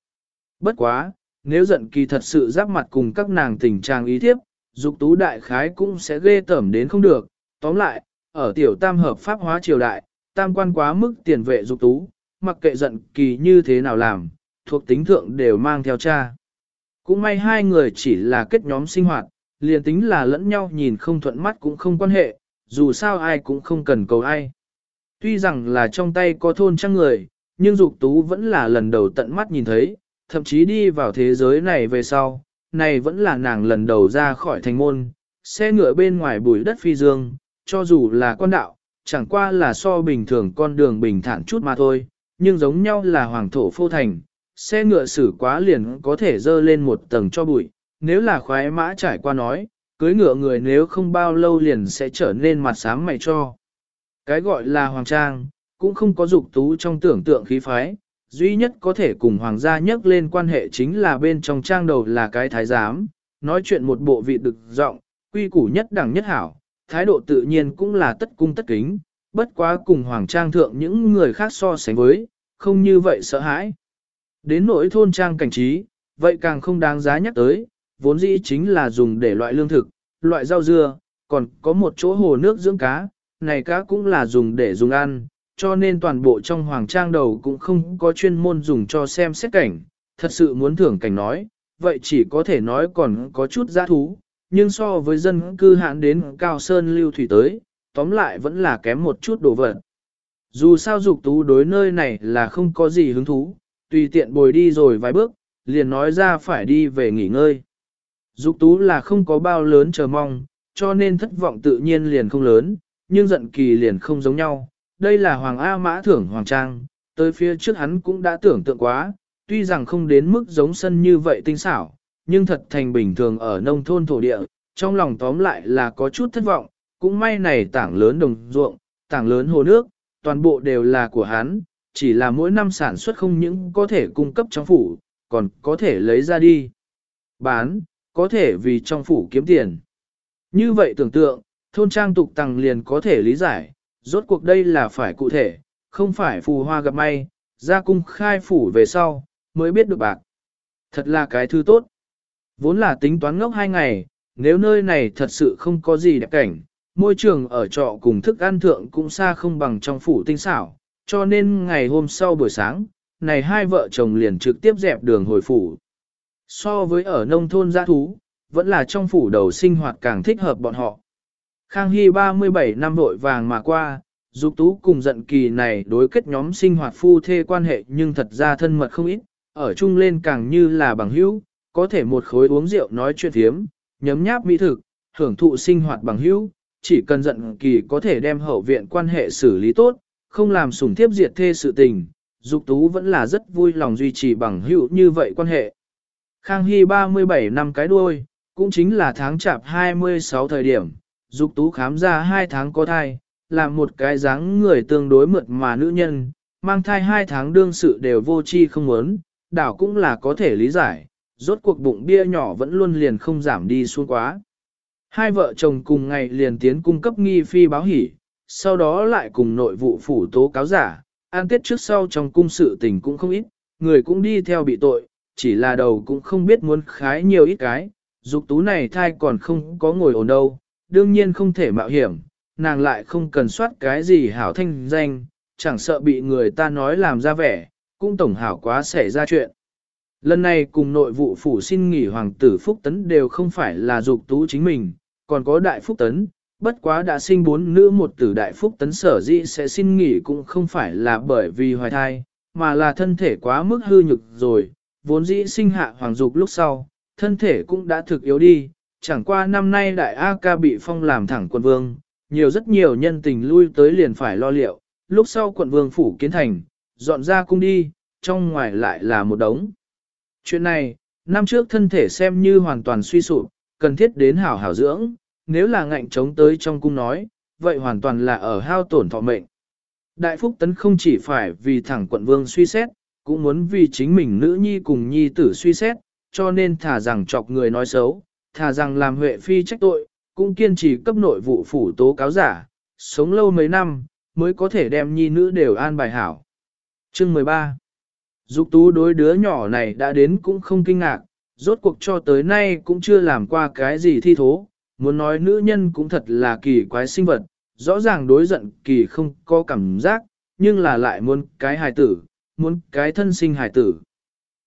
Bất quá, nếu giận kỳ thật sự giáp mặt cùng các nàng tình trạng ý thiếp, dục tú đại khái cũng sẽ ghê tởm đến không được. Tóm lại, ở tiểu tam hợp pháp hóa triều đại, tam quan quá mức tiền vệ dục tú, mặc kệ giận kỳ như thế nào làm, thuộc tính thượng đều mang theo cha. Cũng may hai người chỉ là kết nhóm sinh hoạt, liền tính là lẫn nhau nhìn không thuận mắt cũng không quan hệ, dù sao ai cũng không cần cầu ai. Tuy rằng là trong tay có thôn trăng người, nhưng Dục Tú vẫn là lần đầu tận mắt nhìn thấy, thậm chí đi vào thế giới này về sau, này vẫn là nàng lần đầu ra khỏi thành môn, xe ngựa bên ngoài bùi đất phi dương, cho dù là con đạo, chẳng qua là so bình thường con đường bình thản chút mà thôi, nhưng giống nhau là hoàng thổ phô thành, xe ngựa xử quá liền có thể dơ lên một tầng cho bụi, nếu là khoái mã trải qua nói, cưới ngựa người nếu không bao lâu liền sẽ trở nên mặt sáng mày cho. Cái gọi là hoàng trang, cũng không có dục tú trong tưởng tượng khí phái, duy nhất có thể cùng hoàng gia nhắc lên quan hệ chính là bên trong trang đầu là cái thái giám, nói chuyện một bộ vị đực giọng, quy củ nhất đẳng nhất hảo, thái độ tự nhiên cũng là tất cung tất kính, bất quá cùng hoàng trang thượng những người khác so sánh với, không như vậy sợ hãi. Đến nỗi thôn trang cảnh trí, vậy càng không đáng giá nhắc tới, vốn dĩ chính là dùng để loại lương thực, loại rau dưa, còn có một chỗ hồ nước dưỡng cá, này cá cũng là dùng để dùng ăn, cho nên toàn bộ trong hoàng trang đầu cũng không có chuyên môn dùng cho xem xét cảnh, thật sự muốn thưởng cảnh nói, vậy chỉ có thể nói còn có chút giá thú, nhưng so với dân cư hạn đến cao sơn lưu thủy tới, tóm lại vẫn là kém một chút đồ vật. Dù sao dục tú đối nơi này là không có gì hứng thú, tùy tiện bồi đi rồi vài bước, liền nói ra phải đi về nghỉ ngơi. Dục tú là không có bao lớn chờ mong, cho nên thất vọng tự nhiên liền không lớn, nhưng giận kỳ liền không giống nhau. Đây là Hoàng A Mã thưởng Hoàng Trang, tới phía trước hắn cũng đã tưởng tượng quá, tuy rằng không đến mức giống sân như vậy tinh xảo, nhưng thật thành bình thường ở nông thôn thổ địa, trong lòng tóm lại là có chút thất vọng, cũng may này tảng lớn đồng ruộng, tảng lớn hồ nước, toàn bộ đều là của hắn, chỉ là mỗi năm sản xuất không những có thể cung cấp trong phủ, còn có thể lấy ra đi. Bán, có thể vì trong phủ kiếm tiền. Như vậy tưởng tượng, thôn trang tục tăng liền có thể lý giải, rốt cuộc đây là phải cụ thể, không phải phù hoa gặp may, ra cung khai phủ về sau, mới biết được bạc. Thật là cái thứ tốt. Vốn là tính toán ngốc hai ngày, nếu nơi này thật sự không có gì đẹp cảnh, môi trường ở trọ cùng thức ăn thượng cũng xa không bằng trong phủ tinh xảo, cho nên ngày hôm sau buổi sáng, này hai vợ chồng liền trực tiếp dẹp đường hồi phủ. So với ở nông thôn giã thú, vẫn là trong phủ đầu sinh hoạt càng thích hợp bọn họ. Khang Hy 37 năm vội vàng mà qua, Dục Tú cùng giận kỳ này đối kết nhóm sinh hoạt phu thê quan hệ nhưng thật ra thân mật không ít, ở chung lên càng như là bằng hữu, có thể một khối uống rượu nói chuyện thiếm, nhấm nháp mỹ thực, hưởng thụ sinh hoạt bằng hữu, chỉ cần giận kỳ có thể đem hậu viện quan hệ xử lý tốt, không làm sủng thiếp diệt thê sự tình, Dục Tú vẫn là rất vui lòng duy trì bằng hữu như vậy quan hệ. Khang Hy 37 năm cái đuôi, cũng chính là tháng chạp 26 thời điểm, Dục Tú khám ra 2 tháng có thai, là một cái dáng người tương đối mượt mà nữ nhân, mang thai 2 tháng đương sự đều vô chi không muốn, đảo cũng là có thể lý giải, rốt cuộc bụng bia nhỏ vẫn luôn liền không giảm đi xuống quá. Hai vợ chồng cùng ngày liền tiến cung cấp nghi phi báo hỉ, sau đó lại cùng nội vụ phủ tố cáo giả, an tiết trước sau trong cung sự tình cũng không ít, người cũng đi theo bị tội, chỉ là đầu cũng không biết muốn khái nhiều ít cái, dục tú này thai còn không có ngồi ổn đâu, đương nhiên không thể mạo hiểm, nàng lại không cần soát cái gì hảo thanh danh, chẳng sợ bị người ta nói làm ra vẻ, cũng tổng hảo quá xảy ra chuyện. Lần này cùng nội vụ phủ xin nghỉ hoàng tử Phúc Tấn đều không phải là dục tú chính mình, còn có đại Phúc Tấn, bất quá đã sinh bốn nữ một tử đại Phúc Tấn sở dĩ sẽ xin nghỉ cũng không phải là bởi vì hoài thai, mà là thân thể quá mức hư nhực rồi, vốn dĩ sinh hạ hoàng dục lúc sau, thân thể cũng đã thực yếu đi, chẳng qua năm nay đại A ca bị phong làm thẳng quân vương, nhiều rất nhiều nhân tình lui tới liền phải lo liệu, lúc sau quận vương phủ kiến thành, dọn ra cung đi, trong ngoài lại là một đống. Chuyện này, năm trước thân thể xem như hoàn toàn suy sụp, cần thiết đến hảo hảo dưỡng, nếu là ngạnh chống tới trong cung nói, vậy hoàn toàn là ở hao tổn thọ mệnh. Đại Phúc Tấn không chỉ phải vì thẳng quận vương suy xét, cũng muốn vì chính mình nữ nhi cùng nhi tử suy xét, cho nên thả rằng chọc người nói xấu, thả rằng làm huệ phi trách tội, cũng kiên trì cấp nội vụ phủ tố cáo giả, sống lâu mấy năm, mới có thể đem nhi nữ đều an bài hảo. Chương 13 Dục tú đối đứa nhỏ này đã đến cũng không kinh ngạc, rốt cuộc cho tới nay cũng chưa làm qua cái gì thi thố, muốn nói nữ nhân cũng thật là kỳ quái sinh vật, rõ ràng đối giận kỳ không có cảm giác, nhưng là lại muốn cái hài tử, muốn cái thân sinh hài tử.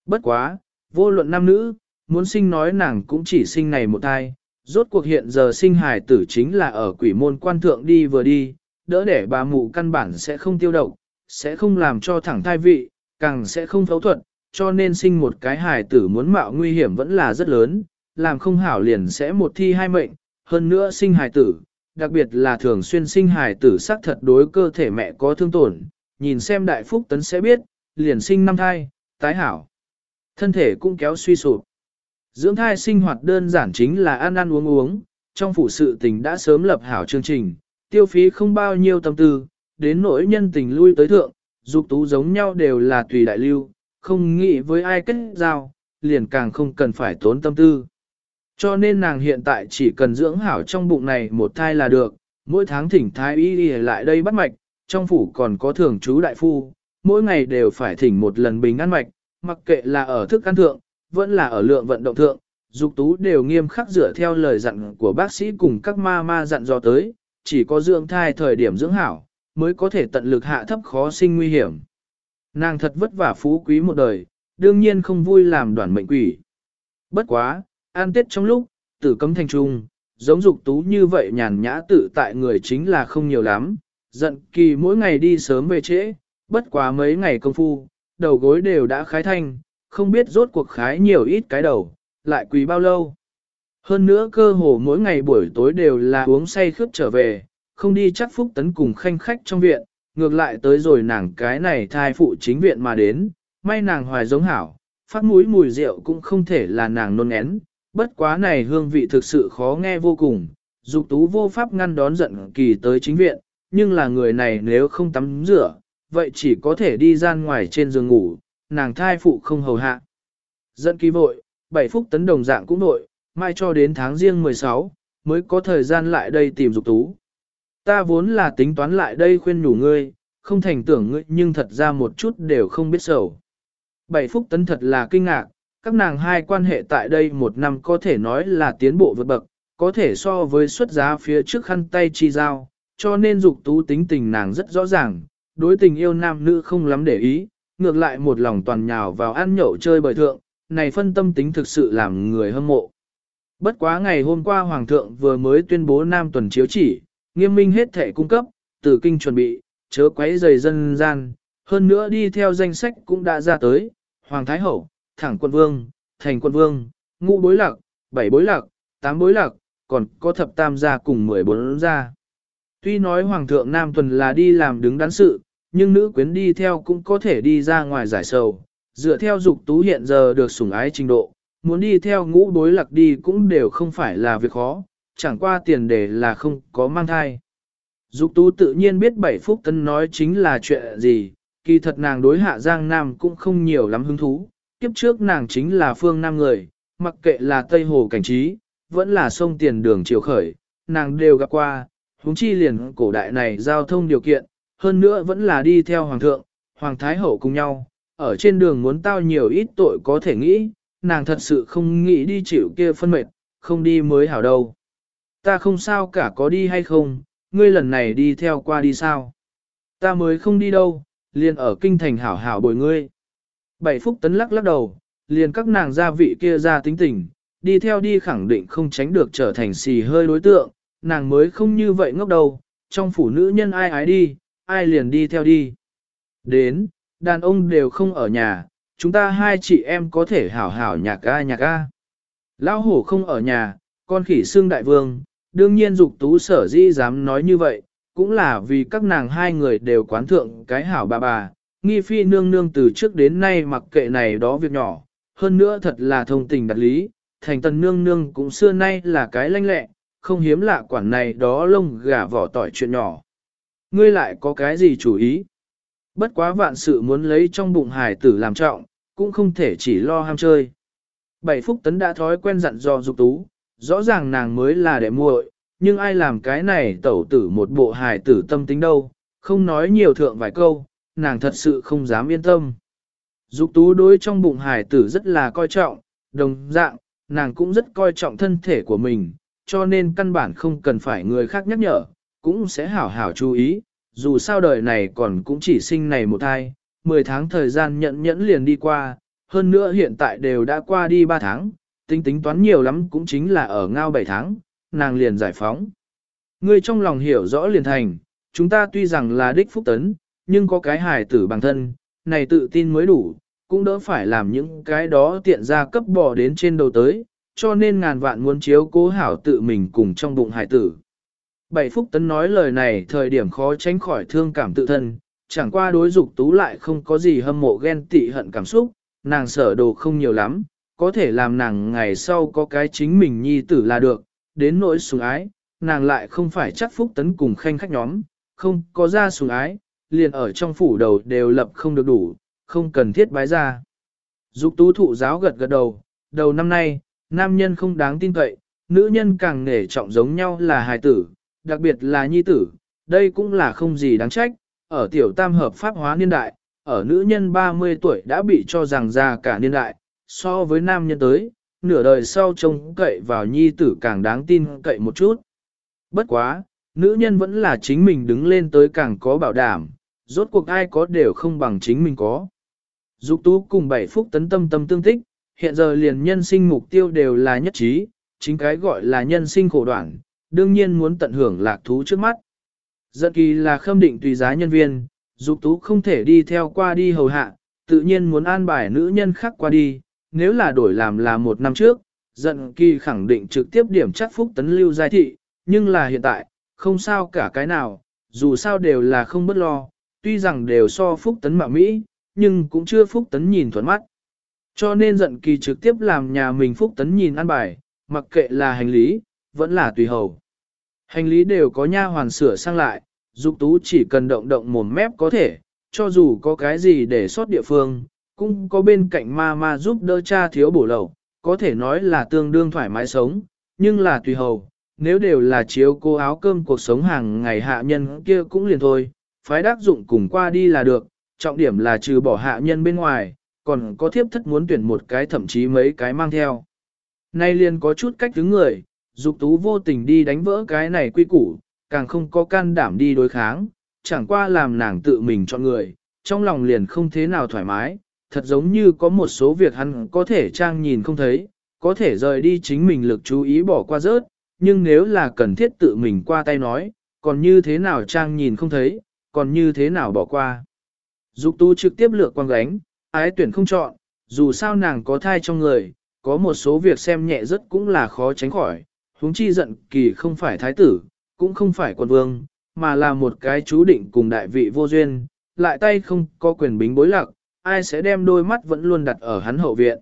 Bất quá, vô luận nam nữ, muốn sinh nói nàng cũng chỉ sinh này một thai, rốt cuộc hiện giờ sinh hài tử chính là ở quỷ môn quan thượng đi vừa đi, đỡ để bà mụ căn bản sẽ không tiêu độc, sẽ không làm cho thẳng thai vị, càng sẽ không phẫu thuật, cho nên sinh một cái hài tử muốn mạo nguy hiểm vẫn là rất lớn, làm không hảo liền sẽ một thi hai mệnh, hơn nữa sinh hài tử, đặc biệt là thường xuyên sinh hài tử xác thật đối cơ thể mẹ có thương tổn, nhìn xem đại phúc tấn sẽ biết, liền sinh năm thai, tái hảo. Thân thể cũng kéo suy sụp. Dưỡng thai sinh hoạt đơn giản chính là ăn ăn uống uống, trong phủ sự tình đã sớm lập hảo chương trình, tiêu phí không bao nhiêu tâm tư, đến nỗi nhân tình lui tới thượng, dục tú giống nhau đều là tùy đại lưu, không nghĩ với ai kết giao, liền càng không cần phải tốn tâm tư. Cho nên nàng hiện tại chỉ cần dưỡng hảo trong bụng này một thai là được, mỗi tháng thỉnh thái y đi lại đây bắt mạch, trong phủ còn có thường chú đại phu, mỗi ngày đều phải thỉnh một lần bình ăn mạch, mặc kệ là ở thức ăn thượng, vẫn là ở lượng vận động thượng, dục tú đều nghiêm khắc dựa theo lời dặn của bác sĩ cùng các ma ma dặn dò tới, chỉ có dưỡng thai thời điểm dưỡng hảo, mới có thể tận lực hạ thấp khó sinh nguy hiểm. Nàng thật vất vả phú quý một đời, đương nhiên không vui làm đoàn mệnh quỷ. Bất quá, an tết trong lúc, tử cấm thành trung, giống dục tú như vậy nhàn nhã tự tại người chính là không nhiều lắm, giận kỳ mỗi ngày đi sớm về trễ, bất quá mấy ngày công phu, đầu gối đều đã khái thanh, không biết rốt cuộc khái nhiều ít cái đầu, lại quỳ bao lâu. Hơn nữa cơ hồ mỗi ngày buổi tối đều là uống say khướt trở về, không đi chắc phúc tấn cùng khanh khách trong viện, ngược lại tới rồi nàng cái này thai phụ chính viện mà đến, may nàng hoài giống hảo, phát mũi mùi rượu cũng không thể là nàng nôn én, bất quá này hương vị thực sự khó nghe vô cùng, dục tú vô pháp ngăn đón giận kỳ tới chính viện, nhưng là người này nếu không tắm rửa, vậy chỉ có thể đi ra ngoài trên giường ngủ, nàng thai phụ không hầu hạ. Giận kỳ vội, bảy phúc tấn đồng dạng cũng vội, mai cho đến tháng riêng 16, mới có thời gian lại đây tìm dục tú. Ta vốn là tính toán lại đây khuyên nhủ ngươi, không thành tưởng ngươi nhưng thật ra một chút đều không biết sầu. Bảy phúc tấn thật là kinh ngạc, các nàng hai quan hệ tại đây một năm có thể nói là tiến bộ vượt bậc, có thể so với xuất giá phía trước khăn tay chi giao, cho nên dục tú tính tình nàng rất rõ ràng, đối tình yêu nam nữ không lắm để ý, ngược lại một lòng toàn nhào vào ăn nhậu chơi bời thượng, này phân tâm tính thực sự làm người hâm mộ. Bất quá ngày hôm qua Hoàng thượng vừa mới tuyên bố Nam tuần chiếu chỉ, nghiêm minh hết thể cung cấp, từ kinh chuẩn bị, chớ quấy rầy dân gian, hơn nữa đi theo danh sách cũng đã ra tới, Hoàng Thái Hậu, Thẳng Quân Vương, Thành Quân Vương, Ngũ Bối Lạc, Bảy Bối Lạc, Tám Bối Lạc, còn có thập tam gia cùng mười bốn gia. Tuy nói Hoàng thượng Nam tuần là đi làm đứng đắn sự, nhưng nữ quyến đi theo cũng có thể đi ra ngoài giải sầu, dựa theo dục tú hiện giờ được sủng ái trình độ, muốn đi theo ngũ bối lạc đi cũng đều không phải là việc khó, chẳng qua tiền đề là không có mang thai. Dục tú tự nhiên biết bảy phúc tân nói chính là chuyện gì, kỳ thật nàng đối hạ giang nam cũng không nhiều lắm hứng thú, kiếp trước nàng chính là phương nam người, mặc kệ là Tây Hồ Cảnh Trí, vẫn là sông tiền đường chiều khởi, nàng đều gặp qua, huống chi liền cổ đại này giao thông điều kiện, hơn nữa vẫn là đi theo Hoàng thượng, Hoàng Thái Hậu cùng nhau, ở trên đường muốn tao nhiều ít tội có thể nghĩ, nàng thật sự không nghĩ đi chịu kia phân mệt, không đi mới hảo đâu. Ta không sao cả có đi hay không, ngươi lần này đi theo qua đi sao? Ta mới không đi đâu, liền ở kinh thành hảo hảo bồi ngươi. Bảy phúc tấn lắc lắc đầu, liền các nàng gia vị kia ra tính tình, đi theo đi khẳng định không tránh được trở thành xì hơi đối tượng, nàng mới không như vậy ngốc đầu, trong phủ nữ nhân ai ái đi, ai liền đi theo đi. Đến, đàn ông đều không ở nhà, chúng ta hai chị em có thể hảo hảo nhạc ca nhạc ca. Lão hổ không ở nhà, con khỉ xương đại vương, đương nhiên dục tú sở di dám nói như vậy, cũng là vì các nàng hai người đều quán thượng cái hảo bà bà, nghi phi nương nương từ trước đến nay mặc kệ này đó việc nhỏ, hơn nữa thật là thông tình đặt lý, thành tần nương nương cũng xưa nay là cái lanh lẹ, không hiếm lạ quản này đó lông gà vỏ tỏi chuyện nhỏ. Ngươi lại có cái gì chủ ý? Bất quá vạn sự muốn lấy trong bụng hải tử làm trọng, cũng không thể chỉ lo ham chơi. Bảy phúc tấn đã thói quen dặn dò dục tú, rõ ràng nàng mới là đệ muội, nhưng ai làm cái này tẩu tử một bộ hài tử tâm tính đâu, không nói nhiều thượng vài câu, nàng thật sự không dám yên tâm. Dục tú đối trong bụng hài tử rất là coi trọng, đồng dạng, nàng cũng rất coi trọng thân thể của mình, cho nên căn bản không cần phải người khác nhắc nhở, cũng sẽ hảo hảo chú ý, dù sao đời này còn cũng chỉ sinh này một thai, 10 tháng thời gian nhận nhẫn liền đi qua, hơn nữa hiện tại đều đã qua đi 3 tháng, tính tính toán nhiều lắm cũng chính là ở ngao 7 tháng, nàng liền giải phóng. Ngươi trong lòng hiểu rõ liền thành, chúng ta tuy rằng là đích phúc tấn, nhưng có cái hài tử bằng thân, này tự tin mới đủ, cũng đỡ phải làm những cái đó tiện ra cấp bỏ đến trên đầu tới, cho nên ngàn vạn muốn chiếu cố hảo tự mình cùng trong bụng hài tử. Bảy Phúc Tấn nói lời này thời điểm khó tránh khỏi thương cảm tự thân, chẳng qua đối dục tú lại không có gì hâm mộ ghen tị hận cảm xúc, nàng sở đồ không nhiều lắm, có thể làm nàng ngày sau có cái chính mình nhi tử là được, đến nỗi sùng ái, nàng lại không phải chắc Phúc Tấn cùng khanh khách nhóm, không có ra sùng ái, liền ở trong phủ đầu đều lập không được đủ, không cần thiết bái ra. Dục tú thụ giáo gật gật đầu, đầu năm nay, nam nhân không đáng tin cậy, nữ nhân càng nể trọng giống nhau là hài tử, đặc biệt là nhi tử, đây cũng là không gì đáng trách, ở tiểu tam hợp pháp hóa niên đại, ở nữ nhân 30 tuổi đã bị cho rằng già cả niên đại, so với nam nhân tới, nửa đời sau trông cậy vào nhi tử càng đáng tin cậy một chút. Bất quá, nữ nhân vẫn là chính mình đứng lên tới càng có bảo đảm, rốt cuộc ai có đều không bằng chính mình có. Dục tú cùng bảy phúc tấn tâm tâm tương tích, hiện giờ liền nhân sinh mục tiêu đều là nhất trí, chính cái gọi là nhân sinh khổ đoạn, đương nhiên muốn tận hưởng lạc thú trước mắt. Giận kỳ là khâm định tùy giá nhân viên, dục tú không thể đi theo qua đi hầu hạ, tự nhiên muốn an bài nữ nhân khác qua đi, nếu là đổi làm là một năm trước, giận kỳ khẳng định trực tiếp điểm chắc phúc tấn lưu giai thị, nhưng là hiện tại, không sao cả cái nào, dù sao đều là không bất lo, tuy rằng đều so phúc tấn mạ Mỹ, nhưng cũng chưa phúc tấn nhìn thuận mắt. Cho nên giận kỳ trực tiếp làm nhà mình phúc tấn nhìn ăn bài, mặc kệ là hành lý, vẫn là tùy hầu. Hành lý đều có nha hoàn sửa sang lại, dục tú chỉ cần động động mồm mép có thể, cho dù có cái gì để sót địa phương, cũng có bên cạnh ma ma giúp đỡ cha thiếu bổ lậu, có thể nói là tương đương thoải mái sống, nhưng là tùy hầu, nếu đều là chiếu cô áo cơm cuộc sống hàng ngày hạ nhân kia cũng liền thôi, phái đắc dụng cùng qua đi là được, trọng điểm là trừ bỏ hạ nhân bên ngoài, còn có thiếp thất muốn tuyển một cái thậm chí mấy cái mang theo. Nay liền có chút cách đứng người, dục tú vô tình đi đánh vỡ cái này quy củ, càng không có can đảm đi đối kháng, chẳng qua làm nàng tự mình chọn người, trong lòng liền không thế nào thoải mái, thật giống như có một số việc hắn có thể trang nhìn không thấy, có thể rời đi chính mình lực chú ý bỏ qua rớt, nhưng nếu là cần thiết tự mình qua tay nói, còn như thế nào trang nhìn không thấy, còn như thế nào bỏ qua. Dục tu trực tiếp lựa quang gánh, ái tuyển không chọn, dù sao nàng có thai trong người, có một số việc xem nhẹ rất cũng là khó tránh khỏi, huống chi giận kỳ không phải thái tử, cũng không phải quân vương, mà là một cái chú định cùng đại vị vô duyên, lại tay không có quyền bính bối lạc, ai sẽ đem đôi mắt vẫn luôn đặt ở hắn hậu viện.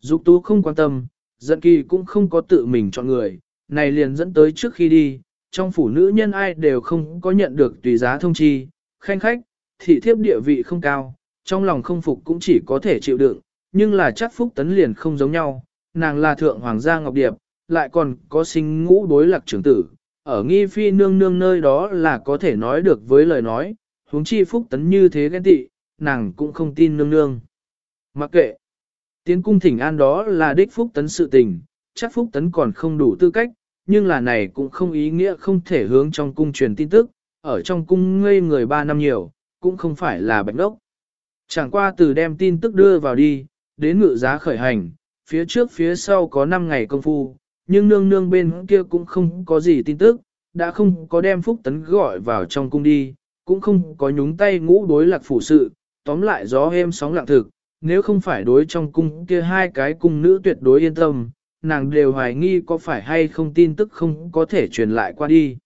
Dục tú không quan tâm, giận kỳ cũng không có tự mình chọn người, này liền dẫn tới trước khi đi, trong phủ nữ nhân ai đều không có nhận được tùy giá thông chi, khanh khách, thị thiếp địa vị không cao, trong lòng không phục cũng chỉ có thể chịu đựng, nhưng là chắc phúc tấn liền không giống nhau, nàng là thượng hoàng gia ngọc điệp, lại còn có sinh ngũ đối lạc trưởng tử, ở nghi phi nương nương nơi đó là có thể nói được với lời nói, huống chi phúc tấn như thế ghen tị, nàng cũng không tin nương nương. Mặc kệ, tiến cung thỉnh an đó là đích phúc tấn sự tình, chắc phúc tấn còn không đủ tư cách, nhưng là này cũng không ý nghĩa không thể hướng trong cung truyền tin tức, ở trong cung ngây người ba năm nhiều, cũng không phải là bạch đốc. Chẳng qua từ đem tin tức đưa vào đi, đến ngự giá khởi hành, phía trước phía sau có 5 ngày công phu, nhưng nương nương bên kia cũng không có gì tin tức, đã không có đem Phúc Tấn gọi vào trong cung đi, cũng không có nhúng tay ngũ đối lạc phủ sự, tóm lại gió êm sóng lặng thực, nếu không phải đối trong cung kia hai cái cung nữ tuyệt đối yên tâm, nàng đều hoài nghi có phải hay không tin tức không có thể truyền lại qua đi.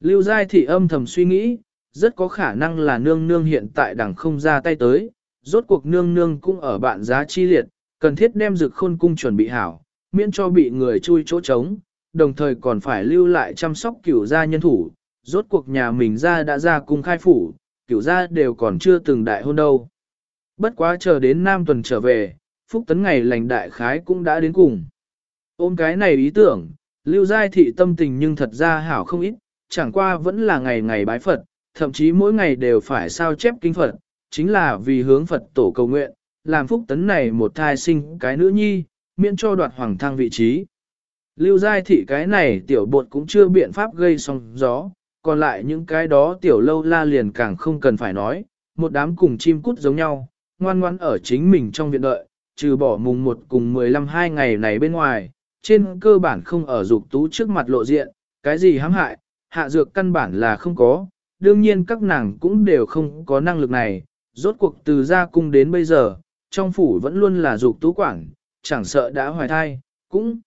Lưu Giai Thị âm thầm suy nghĩ, rất có khả năng là nương nương hiện tại đẳng không ra tay tới, rốt cuộc nương nương cũng ở bạn giá chi liệt, cần thiết đem dược khôn cung chuẩn bị hảo, miễn cho bị người chui chỗ trống, đồng thời còn phải lưu lại chăm sóc cửu gia nhân thủ, rốt cuộc nhà mình ra đã ra cung khai phủ, cửu gia đều còn chưa từng đại hôn đâu. Bất quá chờ đến Nam tuần trở về, phúc tấn ngày lành đại khái cũng đã đến cùng. Ôm cái này ý tưởng, lưu giai thị tâm tình nhưng thật ra hảo không ít, chẳng qua vẫn là ngày ngày bái Phật, thậm chí mỗi ngày đều phải sao chép kinh Phật, chính là vì hướng Phật tổ cầu nguyện, làm phúc tấn này một thai sinh cái nữ nhi, miễn cho đoạt hoàng thăng vị trí. Lưu giai thị cái này tiểu bột cũng chưa biện pháp gây sóng gió, còn lại những cái đó tiểu lâu la liền càng không cần phải nói, một đám cùng chim cút giống nhau, ngoan ngoan ở chính mình trong viện đợi, trừ bỏ mùng một cùng 15 hai ngày này bên ngoài, trên cơ bản không ở dục tú trước mặt lộ diện, cái gì hãm hại, hạ dược căn bản là không có, đương nhiên các nàng cũng đều không có năng lực này, rốt cuộc từ ra cung đến bây giờ, trong phủ vẫn luôn là dục tú quản, chẳng sợ đã hoài thai, cũng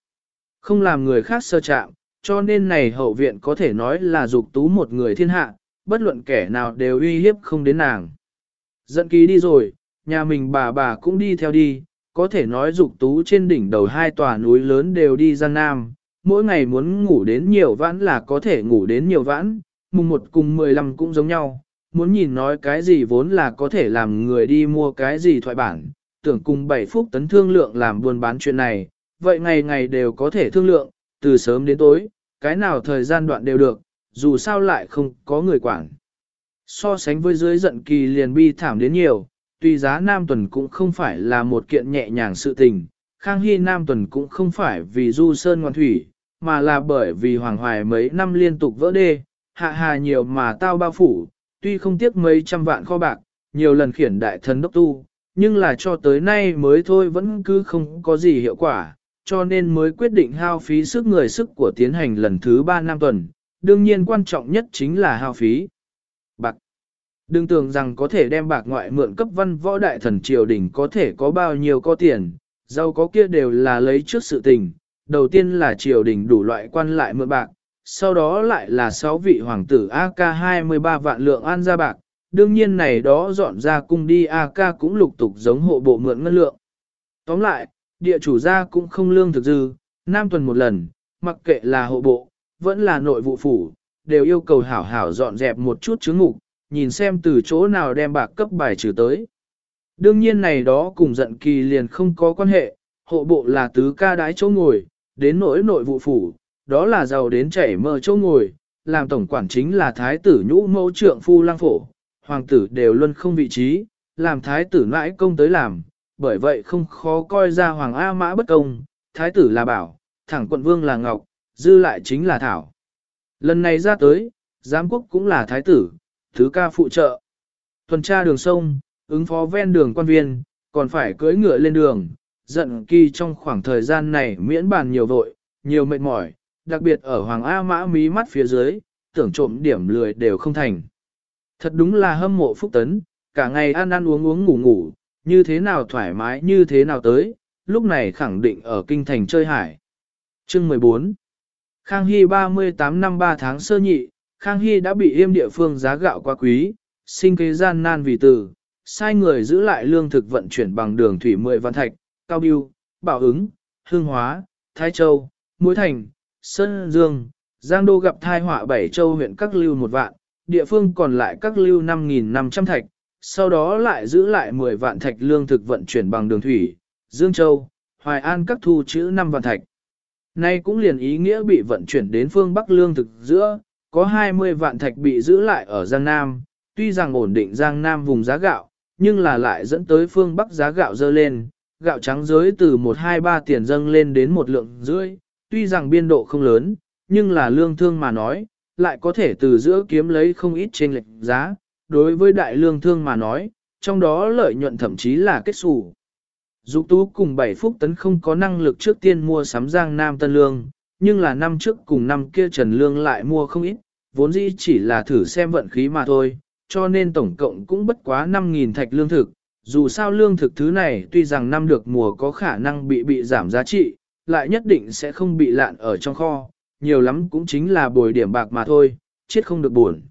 không làm người khác sơ chạm, cho nên này hậu viện có thể nói là dục tú một người thiên hạ, bất luận kẻ nào đều uy hiếp không đến nàng. Dẫn ký đi rồi, nhà mình bà bà cũng đi theo đi, có thể nói dục tú trên đỉnh đầu hai tòa núi lớn đều đi ra Nam, mỗi ngày muốn ngủ đến nhiều vãn là có thể ngủ đến nhiều vãn, mùng một cùng 15 cũng giống nhau, muốn nhìn nói cái gì vốn là có thể làm người đi mua cái gì thoại bản, tưởng cùng 7 phút tấn thương lượng làm buôn bán chuyện này, vậy ngày ngày đều có thể thương lượng, từ sớm đến tối, cái nào thời gian đoạn đều được, dù sao lại không có người quản. So sánh với dưới giận kỳ liền bi thảm đến nhiều, tuy giá Nam Tuần cũng không phải là một kiện nhẹ nhàng sự tình, Khang Hy Nam Tuần cũng không phải vì du sơn ngoan thủy, mà là bởi vì Hoàng Hoài mấy năm liên tục vỡ đê, hạ hà nhiều mà tao bao phủ, tuy không tiếc mấy trăm vạn kho bạc, nhiều lần khiển đại thần đốc tu, nhưng là cho tới nay mới thôi vẫn cứ không có gì hiệu quả, cho nên mới quyết định hao phí sức người sức của tiến hành lần thứ 3 năm tuần, đương nhiên quan trọng nhất chính là hao phí. Bạc Đừng tưởng rằng có thể đem bạc ngoại mượn cấp văn võ đại thần triều đình có thể có bao nhiêu có tiền, giàu có kia đều là lấy trước sự tình. Đầu tiên là triều đình đủ loại quan lại mượn bạc, sau đó lại là 6 vị hoàng tử AK-23 vạn lượng an gia bạc, đương nhiên này đó dọn ra cung đi AK cũng lục tục giống hộ bộ mượn ngân lượng. Tóm lại, địa chủ gia cũng không lương thực dư, nam tuần một lần, mặc kệ là hộ bộ, vẫn là nội vụ phủ, đều yêu cầu hảo hảo dọn dẹp một chút chứng ngục, nhìn xem từ chỗ nào đem bạc cấp bài trừ tới. Đương nhiên này đó cùng giận kỳ liền không có quan hệ, hộ bộ là tứ ca đái chỗ ngồi, đến nỗi nội vụ phủ, đó là giàu đến chảy mơ chỗ ngồi, làm tổng quản chính là thái tử nhũ mẫu trượng phu lang phổ, hoàng tử đều luân không vị trí, làm thái tử nãi công tới làm, bởi vậy không khó coi ra hoàng A mã bất công, thái tử là bảo, thẳng quận vương là ngọc, dư lại chính là thảo. Lần này ra tới, giám quốc cũng là thái tử, thứ ca phụ trợ. Tuần tra đường sông, ứng phó ven đường quan viên, còn phải cưỡi ngựa lên đường, giận kỳ trong khoảng thời gian này miễn bàn nhiều vội, nhiều mệt mỏi, đặc biệt ở Hoàng A Mã mí mắt phía dưới, tưởng trộm điểm lười đều không thành. Thật đúng là hâm mộ Phúc Tấn, cả ngày ăn ăn uống uống ngủ ngủ, như thế nào thoải mái như thế nào tới, lúc này khẳng định ở kinh thành chơi hải. Chương 14 Khang Hy 38 năm 3 tháng sơ nhị, Khang Hy đã bị yêm địa phương giá gạo quá quý, sinh kế gian nan vì từ, sai người giữ lại lương thực vận chuyển bằng đường thủy 10 văn thạch, cao biêu, bảo ứng, hương hóa, thái châu, muối thành, sơn dương, giang đô gặp thai họa bảy châu huyện các lưu một vạn, địa phương còn lại các lưu 5.500 thạch, sau đó lại giữ lại 10 vạn thạch lương thực vận chuyển bằng đường thủy, Dương Châu, Hoài An các thu chữ 5 vạn thạch. Nay cũng liền ý nghĩa bị vận chuyển đến phương Bắc lương thực giữa, có 20 vạn thạch bị giữ lại ở Giang Nam, tuy rằng ổn định Giang Nam vùng giá gạo, nhưng là lại dẫn tới phương Bắc giá gạo dơ lên, gạo trắng giới từ 1-2-3 tiền dâng lên đến một lượng rưỡi, tuy rằng biên độ không lớn, nhưng là lương thương mà nói, lại có thể từ giữa kiếm lấy không ít trên lệch giá, đối với đại lương thương mà nói, trong đó lợi nhuận thậm chí là kết xù. Dục tú cùng 7 phúc tấn không có năng lực trước tiên mua sắm giang nam tân lương, nhưng là năm trước cùng năm kia trần lương lại mua không ít, vốn dĩ chỉ là thử xem vận khí mà thôi, cho nên tổng cộng cũng bất quá 5.000 thạch lương thực. Dù sao lương thực thứ này tuy rằng năm được mùa có khả năng bị bị giảm giá trị, lại nhất định sẽ không bị lạn ở trong kho, nhiều lắm cũng chính là bồi điểm bạc mà thôi, chết không được buồn.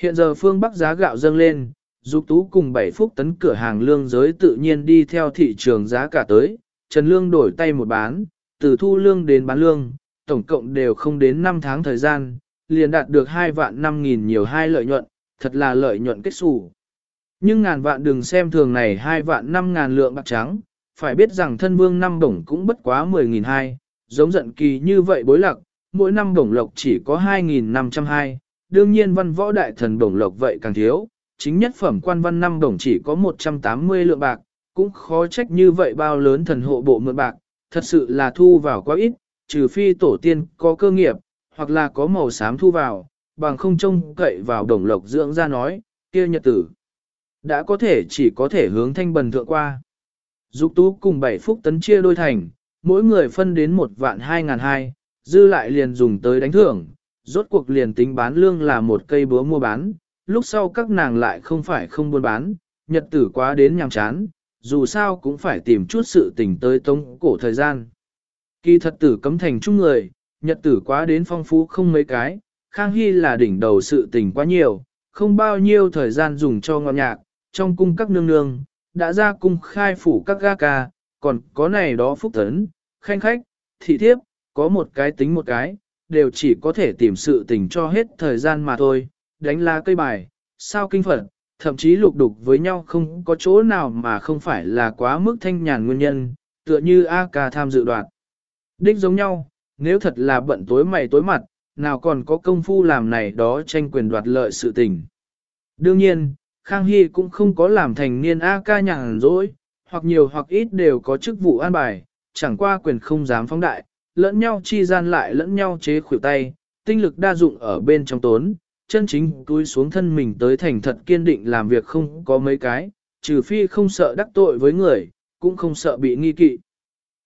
Hiện giờ phương Bắc giá gạo dâng lên, Dục Tú cùng 7 phút tấn cửa hàng lương giới tự nhiên đi theo thị trường giá cả tới, Trần Lương đổi tay một bán, từ thu lương đến bán lương, tổng cộng đều không đến 5 tháng thời gian, liền đạt được 2 vạn 5 nghìn nhiều hai lợi nhuận, thật là lợi nhuận kết xù. Nhưng ngàn vạn đừng xem thường này 2 vạn 5 ngàn lượng bạc trắng, phải biết rằng thân vương năm đồng cũng bất quá 10 nghìn hai, giống giận kỳ như vậy bối lạc, mỗi năm đồng lộc chỉ có 2.502, đương nhiên văn võ đại thần đồng lộc vậy càng thiếu, chính nhất phẩm quan văn năm đồng chỉ có 180 lượng bạc, cũng khó trách như vậy bao lớn thần hộ bộ mượn bạc, thật sự là thu vào quá ít, trừ phi tổ tiên có cơ nghiệp, hoặc là có màu xám thu vào, bằng không trông cậy vào đồng lộc dưỡng ra nói, kia nhật tử. Đã có thể chỉ có thể hướng thanh bần thượng qua. Dục tú cùng bảy phúc tấn chia đôi thành, mỗi người phân đến một vạn hai ngàn hai, dư lại liền dùng tới đánh thưởng, rốt cuộc liền tính bán lương là một cây búa mua bán, lúc sau các nàng lại không phải không buôn bán, nhật tử quá đến nhàm chán, dù sao cũng phải tìm chút sự tình tới tống cổ thời gian. Kỳ thật tử cấm thành chung người, nhật tử quá đến phong phú không mấy cái, Khang Hy là đỉnh đầu sự tình quá nhiều, không bao nhiêu thời gian dùng cho ngọt nhạc, trong cung các nương nương, đã ra cung khai phủ các ga ca, còn có này đó phúc tấn, khanh khách, thị thiếp, có một cái tính một cái, đều chỉ có thể tìm sự tình cho hết thời gian mà thôi, đánh lá cây bài, sao kinh phật, thậm chí lục đục với nhau không có chỗ nào mà không phải là quá mức thanh nhàn nguyên nhân, tựa như A ca tham dự đoạt. Đích giống nhau, nếu thật là bận tối mày tối mặt, nào còn có công phu làm này đó tranh quyền đoạt lợi sự tình. Đương nhiên, Khang Hy cũng không có làm thành niên A ca nhàn rỗi, hoặc nhiều hoặc ít đều có chức vụ an bài, chẳng qua quyền không dám phóng đại, lẫn nhau chi gian lại lẫn nhau chế khuỷu tay, tinh lực đa dụng ở bên trong tốn, chân chính túi xuống thân mình tới thành thật kiên định làm việc không có mấy cái, trừ phi không sợ đắc tội với người, cũng không sợ bị nghi kỵ.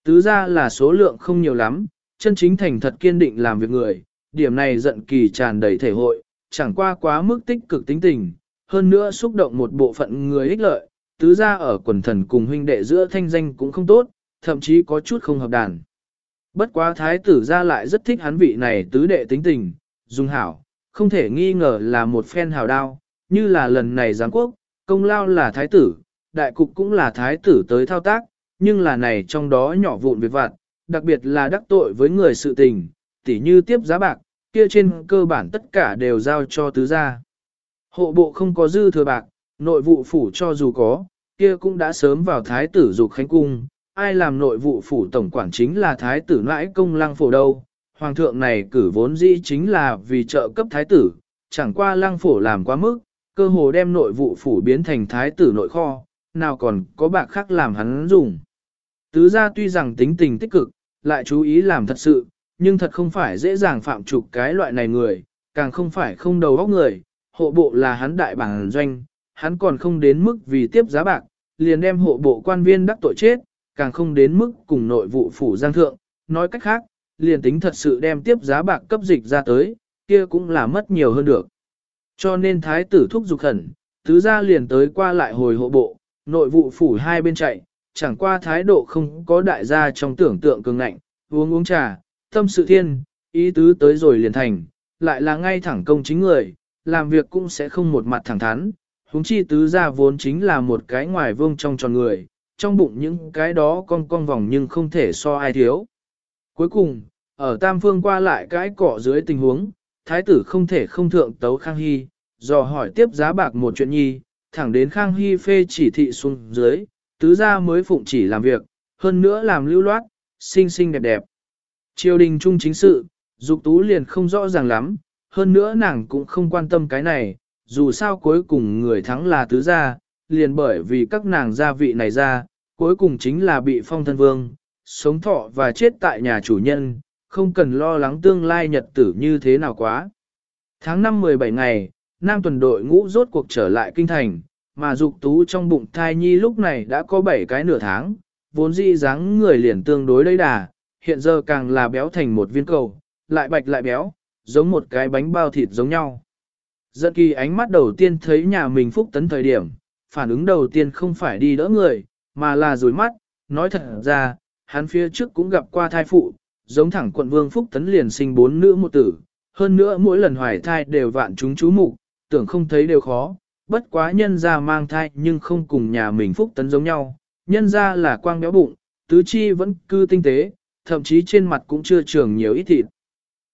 Tứ ra là số lượng không nhiều lắm, chân chính thành thật kiên định làm việc người, điểm này giận kỳ tràn đầy thể hội, chẳng qua quá mức tích cực tính tình, hơn nữa xúc động một bộ phận người ích lợi, tứ ra ở quần thần cùng huynh đệ giữa thanh danh cũng không tốt, thậm chí có chút không hợp đàn. Bất quá thái tử ra lại rất thích hắn vị này tứ đệ tính tình, dung hảo, không thể nghi ngờ là một phen hào đao, như là lần này giáng quốc, công lao là thái tử, đại cục cũng là thái tử tới thao tác, nhưng là này trong đó nhỏ vụn việc vặt, đặc biệt là đắc tội với người sự tình, tỉ như tiếp giá bạc, kia trên cơ bản tất cả đều giao cho tứ gia. Hộ bộ không có dư thừa bạc, nội vụ phủ cho dù có, kia cũng đã sớm vào thái tử dục khánh cung, ai làm nội vụ phủ tổng quản chính là thái tử nãi công lăng phổ đâu. Hoàng thượng này cử vốn dĩ chính là vì trợ cấp thái tử, chẳng qua lăng phổ làm quá mức, cơ hồ đem nội vụ phủ biến thành thái tử nội kho, nào còn có bạc khác làm hắn dùng. Tứ gia tuy rằng tính tình tích cực, lại chú ý làm thật sự, nhưng thật không phải dễ dàng phạm trục cái loại này người, càng không phải không đầu óc người, hộ bộ là hắn đại bản doanh, hắn còn không đến mức vì tiếp giá bạc, liền đem hộ bộ quan viên đắc tội chết, càng không đến mức cùng nội vụ phủ giang thượng, nói cách khác, liền tính thật sự đem tiếp giá bạc cấp dịch ra tới, kia cũng là mất nhiều hơn được. Cho nên thái tử thúc giục khẩn, tứ gia liền tới qua lại hồi hộ bộ, nội vụ phủ hai bên chạy, chẳng qua thái độ không có đại gia trong tưởng tượng cường ngạnh, uống uống trà, tâm sự thiên, ý tứ tới rồi liền thành, lại là ngay thẳng công chính người, làm việc cũng sẽ không một mặt thẳng thắn, huống chi tứ gia vốn chính là một cái ngoài vương trong tròn người, trong bụng những cái đó con con vòng nhưng không thể so ai thiếu. Cuối cùng, ở Tam Phương qua lại cái cỏ dưới tình huống, thái tử không thể không thượng tấu Khang Hy, dò hỏi tiếp giá bạc một chuyện nhi, thẳng đến Khang Hy phê chỉ thị xuống dưới, tứ gia mới phụng chỉ làm việc, hơn nữa làm lưu loát, xinh xinh đẹp đẹp. Triều đình trung chính sự, dục tú liền không rõ ràng lắm, hơn nữa nàng cũng không quan tâm cái này, dù sao cuối cùng người thắng là tứ gia, liền bởi vì các nàng gia vị này ra, cuối cùng chính là bị phong thân vương, sống thọ và chết tại nhà chủ nhân, không cần lo lắng tương lai nhật tử như thế nào quá. Tháng 5 17 ngày, Nam tuần đội ngũ rốt cuộc trở lại kinh thành, mà dục tú trong bụng thai nhi lúc này đã có 7 cái nửa tháng, vốn dĩ dáng người liền tương đối đầy đà, hiện giờ càng là béo thành một viên cầu, lại bạch lại béo, giống một cái bánh bao thịt giống nhau. Giận kỳ ánh mắt đầu tiên thấy nhà mình phúc tấn thời điểm, phản ứng đầu tiên không phải đi đỡ người, mà là rủi mắt, nói thật ra, hắn phía trước cũng gặp qua thai phụ, giống thẳng quận vương phúc tấn liền sinh bốn nữ một tử, hơn nữa mỗi lần hoài thai đều vạn chúng chú mục tưởng không thấy đều khó, bất quá nhân ra mang thai nhưng không cùng nhà mình phúc tấn giống nhau, nhân ra là quang béo bụng, tứ chi vẫn cư tinh tế, thậm chí trên mặt cũng chưa trưởng nhiều ít thịt.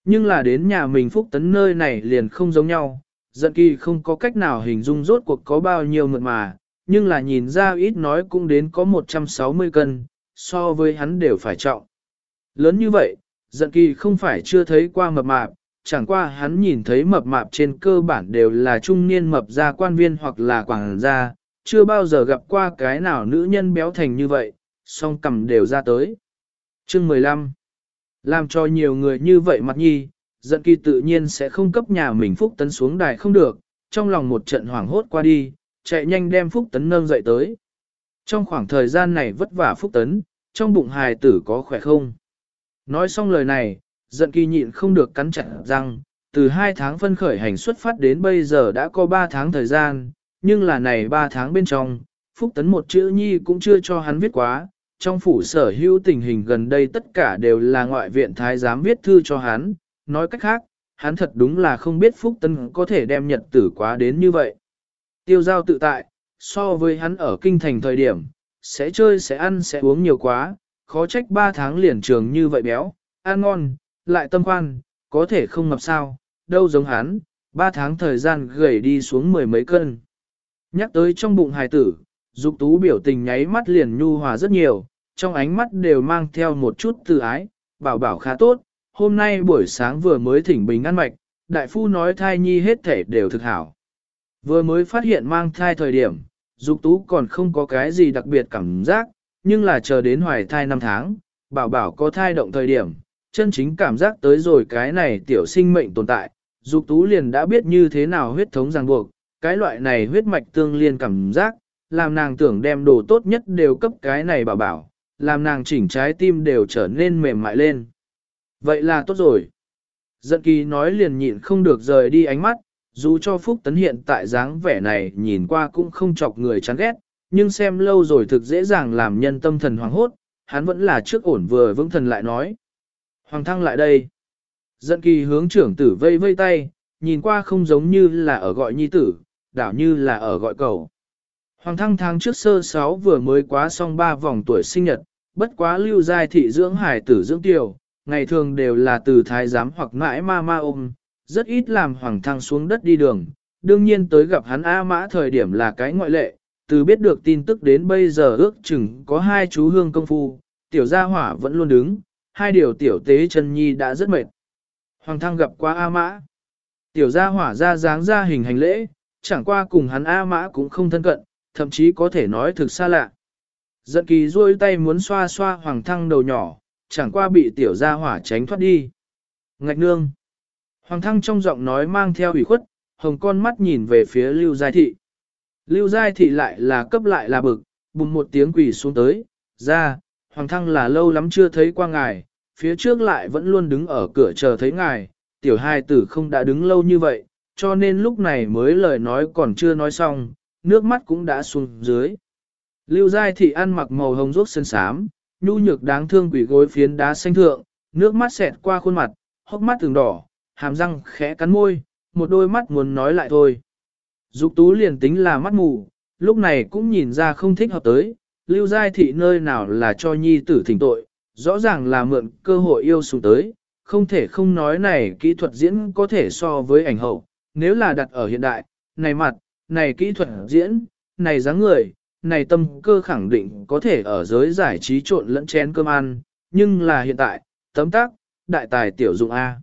Nhưng là đến nhà mình phúc tấn nơi này liền không giống nhau, giận kỳ không có cách nào hình dung rốt cuộc có bao nhiêu mượn mà, nhưng là nhìn ra ít nói cũng đến có 160 cân, so với hắn đều phải trọng. Lớn như vậy, giận kỳ không phải chưa thấy qua mập mạp, chẳng qua hắn nhìn thấy mập mạp trên cơ bản đều là trung niên mập gia quan viên hoặc là quảng gia, chưa bao giờ gặp qua cái nào nữ nhân béo thành như vậy, song cầm đều ra tới. Chương 15 Làm cho nhiều người như vậy mặt nhi, giận kỳ tự nhiên sẽ không cấp nhà mình Phúc Tấn xuống đài không được, trong lòng một trận hoảng hốt qua đi, chạy nhanh đem Phúc Tấn nâng dậy tới. Trong khoảng thời gian này vất vả Phúc Tấn, trong bụng hài tử có khỏe không? Nói xong lời này, giận kỳ nhịn không được cắn chặt răng, từ 2 tháng phân khởi hành xuất phát đến bây giờ đã có 3 tháng thời gian, nhưng là này 3 tháng bên trong, Phúc Tấn một chữ nhi cũng chưa cho hắn viết quá, trong phủ sở hữu tình hình gần đây tất cả đều là ngoại viện thái giám viết thư cho hắn, nói cách khác, hắn thật đúng là không biết Phúc tân có thể đem nhật tử quá đến như vậy. Tiêu giao tự tại, so với hắn ở kinh thành thời điểm, sẽ chơi sẽ ăn sẽ uống nhiều quá, khó trách 3 tháng liền trường như vậy béo, ăn ngon, lại tâm khoan, có thể không ngập sao, đâu giống hắn, 3 tháng thời gian gầy đi xuống mười mấy cân. Nhắc tới trong bụng hài tử, dục tú biểu tình nháy mắt liền nhu hòa rất nhiều, trong ánh mắt đều mang theo một chút từ ái, bảo bảo khá tốt, hôm nay buổi sáng vừa mới thỉnh bình ăn mạch, đại phu nói thai nhi hết thể đều thực hảo. Vừa mới phát hiện mang thai thời điểm, dục tú còn không có cái gì đặc biệt cảm giác, nhưng là chờ đến hoài thai 5 tháng, bảo bảo có thai động thời điểm, chân chính cảm giác tới rồi cái này tiểu sinh mệnh tồn tại, dục tú liền đã biết như thế nào huyết thống ràng buộc, cái loại này huyết mạch tương liên cảm giác, làm nàng tưởng đem đồ tốt nhất đều cấp cái này bảo bảo, làm nàng chỉnh trái tim đều trở nên mềm mại lên. Vậy là tốt rồi. Giận kỳ nói liền nhịn không được rời đi ánh mắt, dù cho Phúc Tấn hiện tại dáng vẻ này nhìn qua cũng không chọc người chán ghét, nhưng xem lâu rồi thực dễ dàng làm nhân tâm thần hoảng hốt, hắn vẫn là trước ổn vừa vững thần lại nói. Hoàng thăng lại đây. Giận kỳ hướng trưởng tử vây vây tay, nhìn qua không giống như là ở gọi nhi tử, đảo như là ở gọi cầu. Hoàng thăng tháng trước sơ sáu vừa mới quá xong ba vòng tuổi sinh nhật, bất quá lưu giai thị dưỡng hải tử dưỡng tiểu, ngày thường đều là từ thái giám hoặc mãi ma ma ôm, rất ít làm hoàng thăng xuống đất đi đường. Đương nhiên tới gặp hắn A mã thời điểm là cái ngoại lệ, từ biết được tin tức đến bây giờ ước chừng có hai chú hương công phu, tiểu gia hỏa vẫn luôn đứng, hai điều tiểu tế chân nhi đã rất mệt. Hoàng thăng gặp qua A mã. Tiểu gia hỏa ra dáng ra hình hành lễ, chẳng qua cùng hắn A mã cũng không thân cận, thậm chí có thể nói thực xa lạ. Giận kỳ duỗi tay muốn xoa xoa hoàng thăng đầu nhỏ, chẳng qua bị tiểu gia hỏa tránh thoát đi. Ngạch nương. Hoàng thăng trong giọng nói mang theo ủy khuất, hồng con mắt nhìn về phía Lưu Giai Thị. Lưu Giai Thị lại là cấp lại là bực, bùng một tiếng quỷ xuống tới, ra, Hoàng thăng là lâu lắm chưa thấy qua ngài, phía trước lại vẫn luôn đứng ở cửa chờ thấy ngài, tiểu hai tử không đã đứng lâu như vậy, cho nên lúc này mới lời nói còn chưa nói xong, nước mắt cũng đã xuống dưới. Lưu Giai Thị ăn mặc màu hồng rốt sơn sám, nhu nhược đáng thương quỷ gối phiến đá xanh thượng, nước mắt xẹt qua khuôn mặt, hốc mắt từng đỏ, hàm răng khẽ cắn môi, một đôi mắt muốn nói lại thôi. Dục tú liền tính là mắt mù, lúc này cũng nhìn ra không thích hợp tới, lưu giai thị nơi nào là cho nhi tử thỉnh tội, rõ ràng là mượn cơ hội yêu xuống tới, không thể không nói này kỹ thuật diễn có thể so với ảnh hậu, nếu là đặt ở hiện đại, này mặt, này kỹ thuật diễn, này dáng người, này tâm cơ khẳng định có thể ở giới giải trí trộn lẫn chén cơm ăn, nhưng là hiện tại, tấm tác, đại tài tiểu dụng A.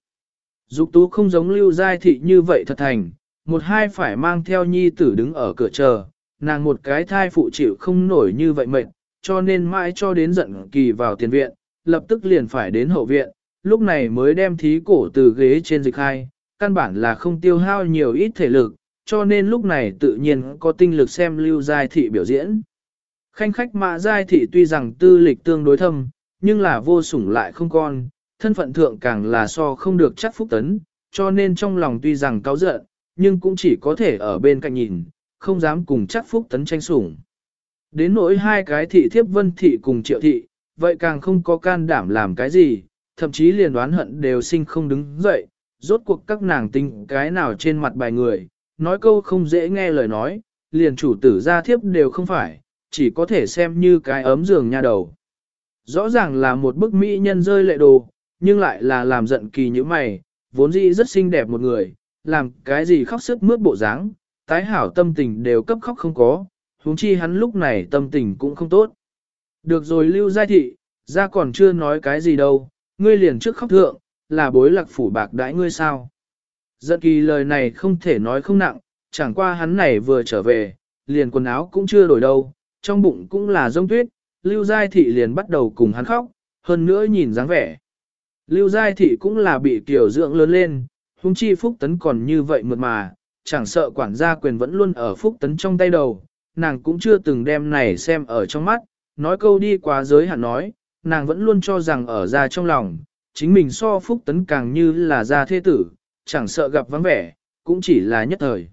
Dục tú không giống lưu giai thị như vậy thật thành, một hai phải mang theo nhi tử đứng ở cửa chờ, nàng một cái thai phụ chịu không nổi như vậy mệt, cho nên mãi cho đến giận kỳ vào tiền viện, lập tức liền phải đến hậu viện, lúc này mới đem thí cổ từ ghế trên dịch hai, căn bản là không tiêu hao nhiều ít thể lực, cho nên lúc này tự nhiên có tinh lực xem lưu giai thị biểu diễn. Khanh khách mạ giai thị tuy rằng tư lịch tương đối thâm, nhưng là vô sủng lại không con, thân phận thượng càng là so không được chắc phúc tấn, cho nên trong lòng tuy rằng cáu giận, nhưng cũng chỉ có thể ở bên cạnh nhìn, không dám cùng chắc phúc tấn tranh sủng. Đến nỗi hai cái thị thiếp vân thị cùng triệu thị, vậy càng không có can đảm làm cái gì, thậm chí liền đoán hận đều sinh không đứng dậy, rốt cuộc các nàng tinh cái nào trên mặt bài người, nói câu không dễ nghe lời nói, liền chủ tử gia thiếp đều không phải, chỉ có thể xem như cái ấm giường nha đầu. Rõ ràng là một bức mỹ nhân rơi lệ đồ, nhưng lại là làm giận kỳ như mày, vốn dĩ rất xinh đẹp một người, làm cái gì khóc sức mướt bộ dáng, tái hảo tâm tình đều cấp khóc không có, huống chi hắn lúc này tâm tình cũng không tốt. Được rồi lưu giai thị, ra còn chưa nói cái gì đâu, ngươi liền trước khóc thượng, là bối lạc phủ bạc đãi ngươi sao. Giận kỳ lời này không thể nói không nặng, chẳng qua hắn này vừa trở về, liền quần áo cũng chưa đổi đâu, trong bụng cũng là rông tuyết, lưu giai thị liền bắt đầu cùng hắn khóc, hơn nữa nhìn dáng vẻ. Lưu giai thị cũng là bị tiểu dưỡng lớn lên, hung chi phúc tấn còn như vậy mượt mà, chẳng sợ quản gia quyền vẫn luôn ở phúc tấn trong tay đầu, nàng cũng chưa từng đem này xem ở trong mắt, nói câu đi quá giới hạn nói, nàng vẫn luôn cho rằng ở ra trong lòng, chính mình so phúc tấn càng như là ra thế tử, chẳng sợ gặp vắng vẻ, cũng chỉ là nhất thời.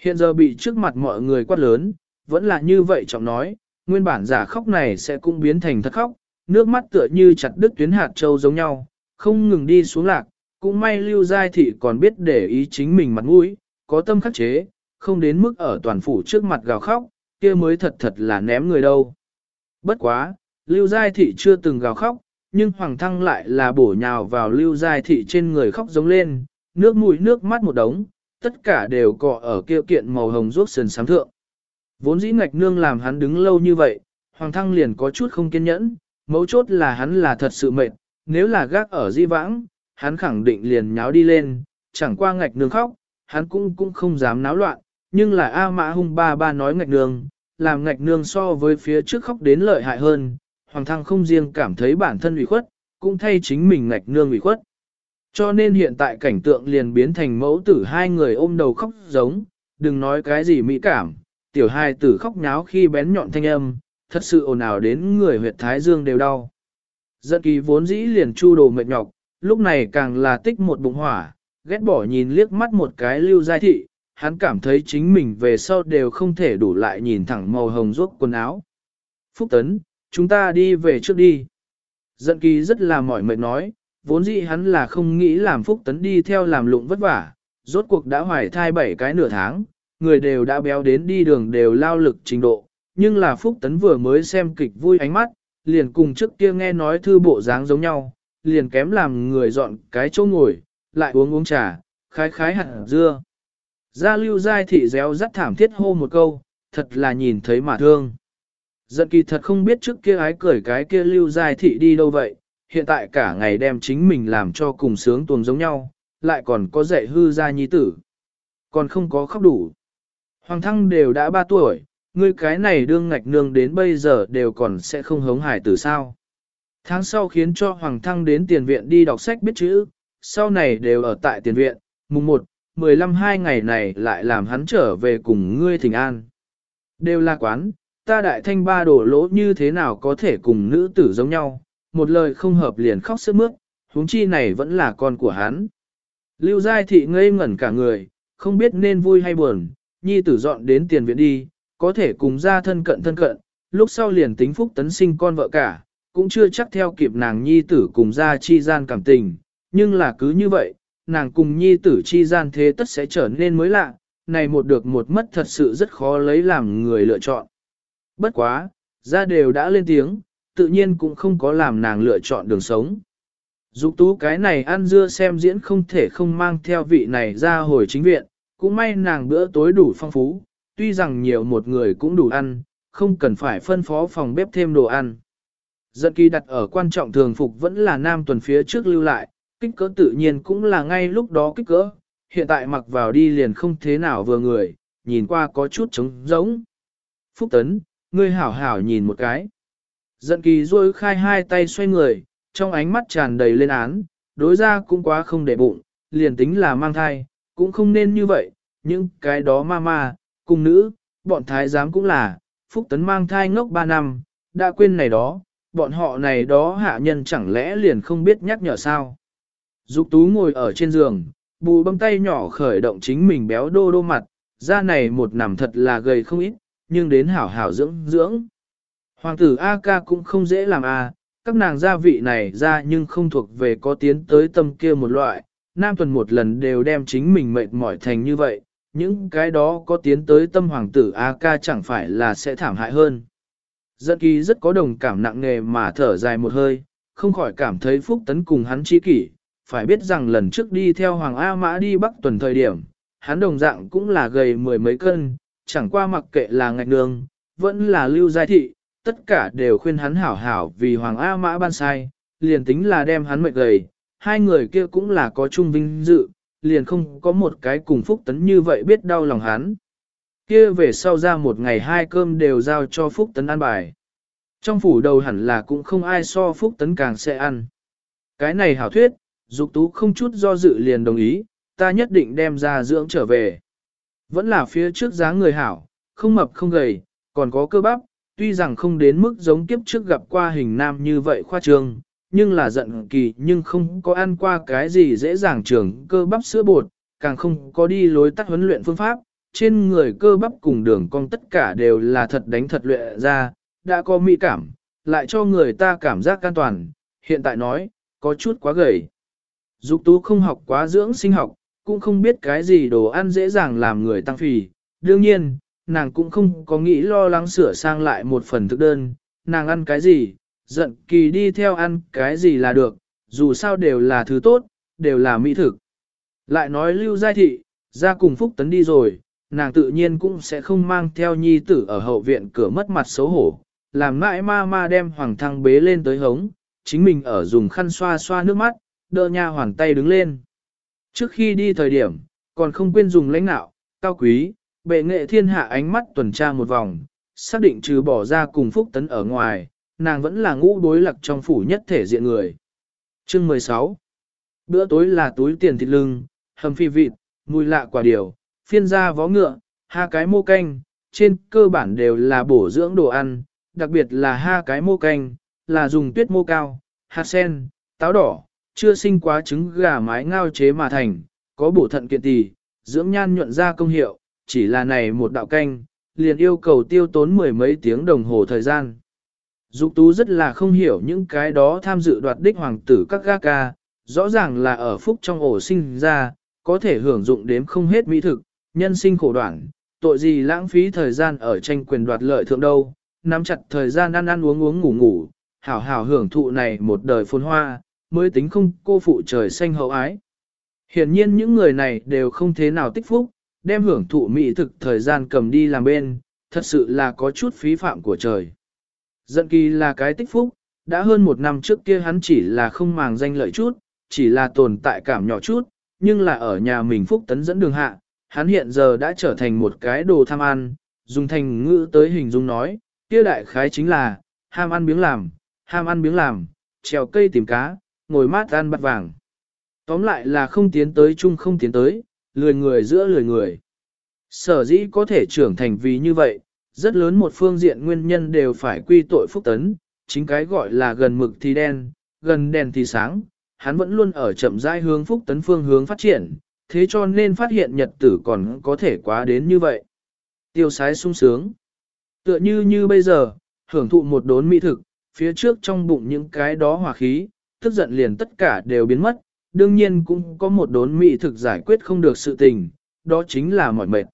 Hiện giờ bị trước mặt mọi người quát lớn, vẫn là như vậy trọng nói, nguyên bản giả khóc này sẽ cũng biến thành thật khóc, nước mắt tựa như chặt đứt tuyến hạt châu giống nhau, không ngừng đi xuống lạc, cũng may lưu giai thị còn biết để ý chính mình mặt mũi, có tâm khắc chế, không đến mức ở toàn phủ trước mặt gào khóc, kia mới thật thật là ném người đâu. Bất quá, lưu giai thị chưa từng gào khóc, nhưng hoàng thăng lại là bổ nhào vào lưu giai thị trên người khóc giống lên, nước mũi nước mắt một đống, tất cả đều cọ ở kia kiện màu hồng ruốc sườn sám thượng. Vốn dĩ ngạch nương làm hắn đứng lâu như vậy, hoàng thăng liền có chút không kiên nhẫn, mấu chốt là hắn là thật sự mệt, nếu là gác ở di vãng, hắn khẳng định liền nháo đi lên, chẳng qua ngạch nương khóc, hắn cũng cũng không dám náo loạn, nhưng là A Mã Hung ba ba nói ngạch nương, làm ngạch nương so với phía trước khóc đến lợi hại hơn, Hoàng Thăng không riêng cảm thấy bản thân ủy khuất, cũng thay chính mình ngạch nương ủy khuất. Cho nên hiện tại cảnh tượng liền biến thành mẫu tử hai người ôm đầu khóc giống, đừng nói cái gì mỹ cảm, tiểu hai tử khóc nháo khi bén nhọn thanh âm, thật sự ồn ào đến người huyệt thái dương đều đau. Giận kỳ vốn dĩ liền chu đồ mệt nhọc, lúc này càng là tích một bụng hỏa, ghét bỏ nhìn liếc mắt một cái lưu giai thị, hắn cảm thấy chính mình về sau đều không thể đủ lại nhìn thẳng màu hồng ruốc quần áo. Phúc Tấn, chúng ta đi về trước đi. Giận kỳ rất là mỏi mệt nói, vốn dĩ hắn là không nghĩ làm Phúc Tấn đi theo làm lụng vất vả, rốt cuộc đã hoài thai bảy cái nửa tháng, người đều đã béo đến đi đường đều lao lực trình độ, nhưng là Phúc Tấn vừa mới xem kịch vui ánh mắt, liền cùng trước kia nghe nói thư bộ dáng giống nhau, liền kém làm người dọn cái chỗ ngồi, lại uống uống trà, khái khái hạt dưa. Gia lưu giai thị réo rắt thảm thiết hô một câu, thật là nhìn thấy mà thương. Giận kỳ thật không biết trước kia ái cười cái kia lưu giai thị đi đâu vậy, hiện tại cả ngày đem chính mình làm cho cùng sướng tuồng giống nhau, lại còn có dạy hư gia nhi tử. Còn không có khóc đủ. Hoàng thăng đều đã 3 tuổi, ngươi cái này đương ngạch nương đến bây giờ đều còn sẽ không hống hải tử sao. Tháng sau khiến cho Hoàng thăng đến tiền viện đi đọc sách biết chữ, sau này đều ở tại tiền viện, mùng 1, 15 hai ngày này lại làm hắn trở về cùng ngươi thỉnh an. Đều là quán, ta đại thanh ba đổ lỗ như thế nào có thể cùng nữ tử giống nhau, một lời không hợp liền khóc sướt mướt, huống chi này vẫn là con của hắn. Lưu Giai Thị ngây ngẩn cả người, không biết nên vui hay buồn, nhi tử dọn đến tiền viện đi, có thể cùng ra thân cận thân cận, lúc sau liền tính phúc tấn sinh con vợ cả, cũng chưa chắc theo kịp nàng nhi tử cùng ra chi gian cảm tình, nhưng là cứ như vậy, nàng cùng nhi tử chi gian thế tất sẽ trở nên mới lạ, này một được một mất thật sự rất khó lấy làm người lựa chọn. Bất quá, ra đều đã lên tiếng, tự nhiên cũng không có làm nàng lựa chọn đường sống. Dục tú cái này ăn dưa xem diễn không thể không mang theo vị này ra hồi chính viện, cũng may nàng bữa tối đủ phong phú, tuy rằng nhiều một người cũng đủ ăn, không cần phải phân phó phòng bếp thêm đồ ăn. Giận kỳ đặt ở quan trọng thường phục vẫn là nam tuần phía trước lưu lại, kích cỡ tự nhiên cũng là ngay lúc đó kích cỡ, hiện tại mặc vào đi liền không thế nào vừa người, nhìn qua có chút trống giống. Phúc Tấn, ngươi hảo hảo nhìn một cái. Dẫn kỳ rôi khai hai tay xoay người, trong ánh mắt tràn đầy lên án, đối ra cũng quá không để bụng, liền tính là mang thai, cũng không nên như vậy, những cái đó ma ma, cùng nữ, bọn thái giám cũng là, Phúc Tấn mang thai ngốc ba năm, đã quên này đó, bọn họ này đó hạ nhân chẳng lẽ liền không biết nhắc nhở sao. Dục tú ngồi ở trên giường, bù bấm tay nhỏ khởi động chính mình béo đô đô mặt, da này một nằm thật là gầy không ít, nhưng đến hảo hảo dưỡng dưỡng. Hoàng tử A ca cũng không dễ làm a, các nàng gia vị này ra nhưng không thuộc về có tiến tới tâm kia một loại, nam tuần một lần đều đem chính mình mệt mỏi thành như vậy, những cái đó có tiến tới tâm hoàng tử A ca chẳng phải là sẽ thảm hại hơn. Dẫn kỳ rất có đồng cảm nặng nề mà thở dài một hơi, không khỏi cảm thấy phúc tấn cùng hắn chi kỷ, phải biết rằng lần trước đi theo Hoàng A Mã đi Bắc tuần thời điểm, hắn đồng dạng cũng là gầy mười mấy cân, chẳng qua mặc kệ là ngạch đường, vẫn là lưu giai thị, tất cả đều khuyên hắn hảo hảo vì Hoàng A Mã ban sai, liền tính là đem hắn mệt gầy, hai người kia cũng là có chung vinh dự, liền không có một cái cùng Phúc Tấn như vậy biết đau lòng hắn. Kia về sau ra một ngày hai cơm đều giao cho Phúc Tấn ăn bài. Trong phủ đầu hẳn là cũng không ai so Phúc Tấn càng sẽ ăn. Cái này hảo thuyết, Dục tú không chút do dự liền đồng ý, ta nhất định đem ra dưỡng trở về. Vẫn là phía trước dáng người hảo, không mập không gầy, còn có cơ bắp, tuy rằng không đến mức giống kiếp trước gặp qua hình nam như vậy khoa trương, nhưng là giận kỳ nhưng không có ăn qua cái gì dễ dàng trưởng cơ bắp sữa bột, càng không có đi lối tắt huấn luyện phương pháp, trên người cơ bắp cùng đường cong tất cả đều là thật đánh thật luyện ra, đã có mỹ cảm, lại cho người ta cảm giác an toàn, hiện tại nói, có chút quá gầy. Dục tú không học quá dưỡng sinh học, cũng không biết cái gì đồ ăn dễ dàng làm người tăng phì. Đương nhiên, nàng cũng không có nghĩ lo lắng sửa sang lại một phần thức đơn, nàng ăn cái gì, giận kỳ đi theo ăn cái gì là được, dù sao đều là thứ tốt, đều là mỹ thực. Lại nói lưu giai thị, ra cùng phúc tấn đi rồi, nàng tự nhiên cũng sẽ không mang theo nhi tử ở hậu viện cửa mất mặt xấu hổ, làm mãi ma ma đem hoàng thăng bế lên tới hống, chính mình ở dùng khăn xoa xoa nước mắt, đỡ nha hoàn tay đứng lên. Trước khi đi thời điểm, còn không quên dùng lãnh nạo, cao quý, bệ nghệ thiên hạ ánh mắt tuần tra một vòng, xác định trừ bỏ ra cùng phúc tấn ở ngoài, nàng vẫn là ngũ đối lạc trong phủ nhất thể diện người. Chương 16 Bữa tối là túi tiền thịt lưng, hầm phi vịt, mùi lạ quả điều, phiên da vó ngựa, ha cái mô canh, trên cơ bản đều là bổ dưỡng đồ ăn, đặc biệt là ha cái mô canh, là dùng tuyết mô cao, hạt sen, táo đỏ, chưa sinh quá trứng gà mái ngao chế mà thành, có bổ thận kiện tỳ, dưỡng nhan nhuận ra công hiệu, chỉ là này một đạo canh, liền yêu cầu tiêu tốn mười mấy tiếng đồng hồ thời gian. Dục tú rất là không hiểu những cái đó tham dự đoạt đích hoàng tử các ga ca, rõ ràng là ở phúc trong ổ sinh ra, có thể hưởng dụng đến không hết mỹ thực, nhân sinh khổ đoạn, tội gì lãng phí thời gian ở tranh quyền đoạt lợi thượng đâu, nắm chặt thời gian ăn ăn uống uống ngủ ngủ, hảo hảo hưởng thụ này một đời phồn hoa, mới tính không cô phụ trời xanh hậu ái. Hiển nhiên những người này đều không thế nào tích phúc, đem hưởng thụ mỹ thực thời gian cầm đi làm bên, thật sự là có chút phí phạm của trời. Giận kỳ là cái tích phúc, đã hơn một năm trước kia hắn chỉ là không màng danh lợi chút, chỉ là tồn tại cảm nhỏ chút, nhưng là ở nhà mình phúc tấn dẫn đường hạ, hắn hiện giờ đã trở thành một cái đồ tham ăn, dùng thành ngữ tới hình dung nói, kia đại khái chính là, ham ăn biếng làm, ham ăn biếng làm, trèo cây tìm cá, ngồi mát ăn bát vàng. Tóm lại là không tiến tới chung không tiến tới, lười người giữa lười người. Sở dĩ có thể trưởng thành vì như vậy, rất lớn một phương diện nguyên nhân đều phải quy tội Phúc Tấn, chính cái gọi là gần mực thì đen, gần đèn thì sáng, hắn vẫn luôn ở chậm rãi hướng Phúc Tấn phương hướng phát triển, thế cho nên phát hiện nhật tử còn có thể quá đến như vậy. Tiêu sái sung sướng. Tựa như như bây giờ, hưởng thụ một đốn mỹ thực, phía trước trong bụng những cái đó hòa khí, tức giận liền tất cả đều biến mất, đương nhiên cũng có một đốn mỹ thực giải quyết không được sự tình, đó chính là mỏi mệt.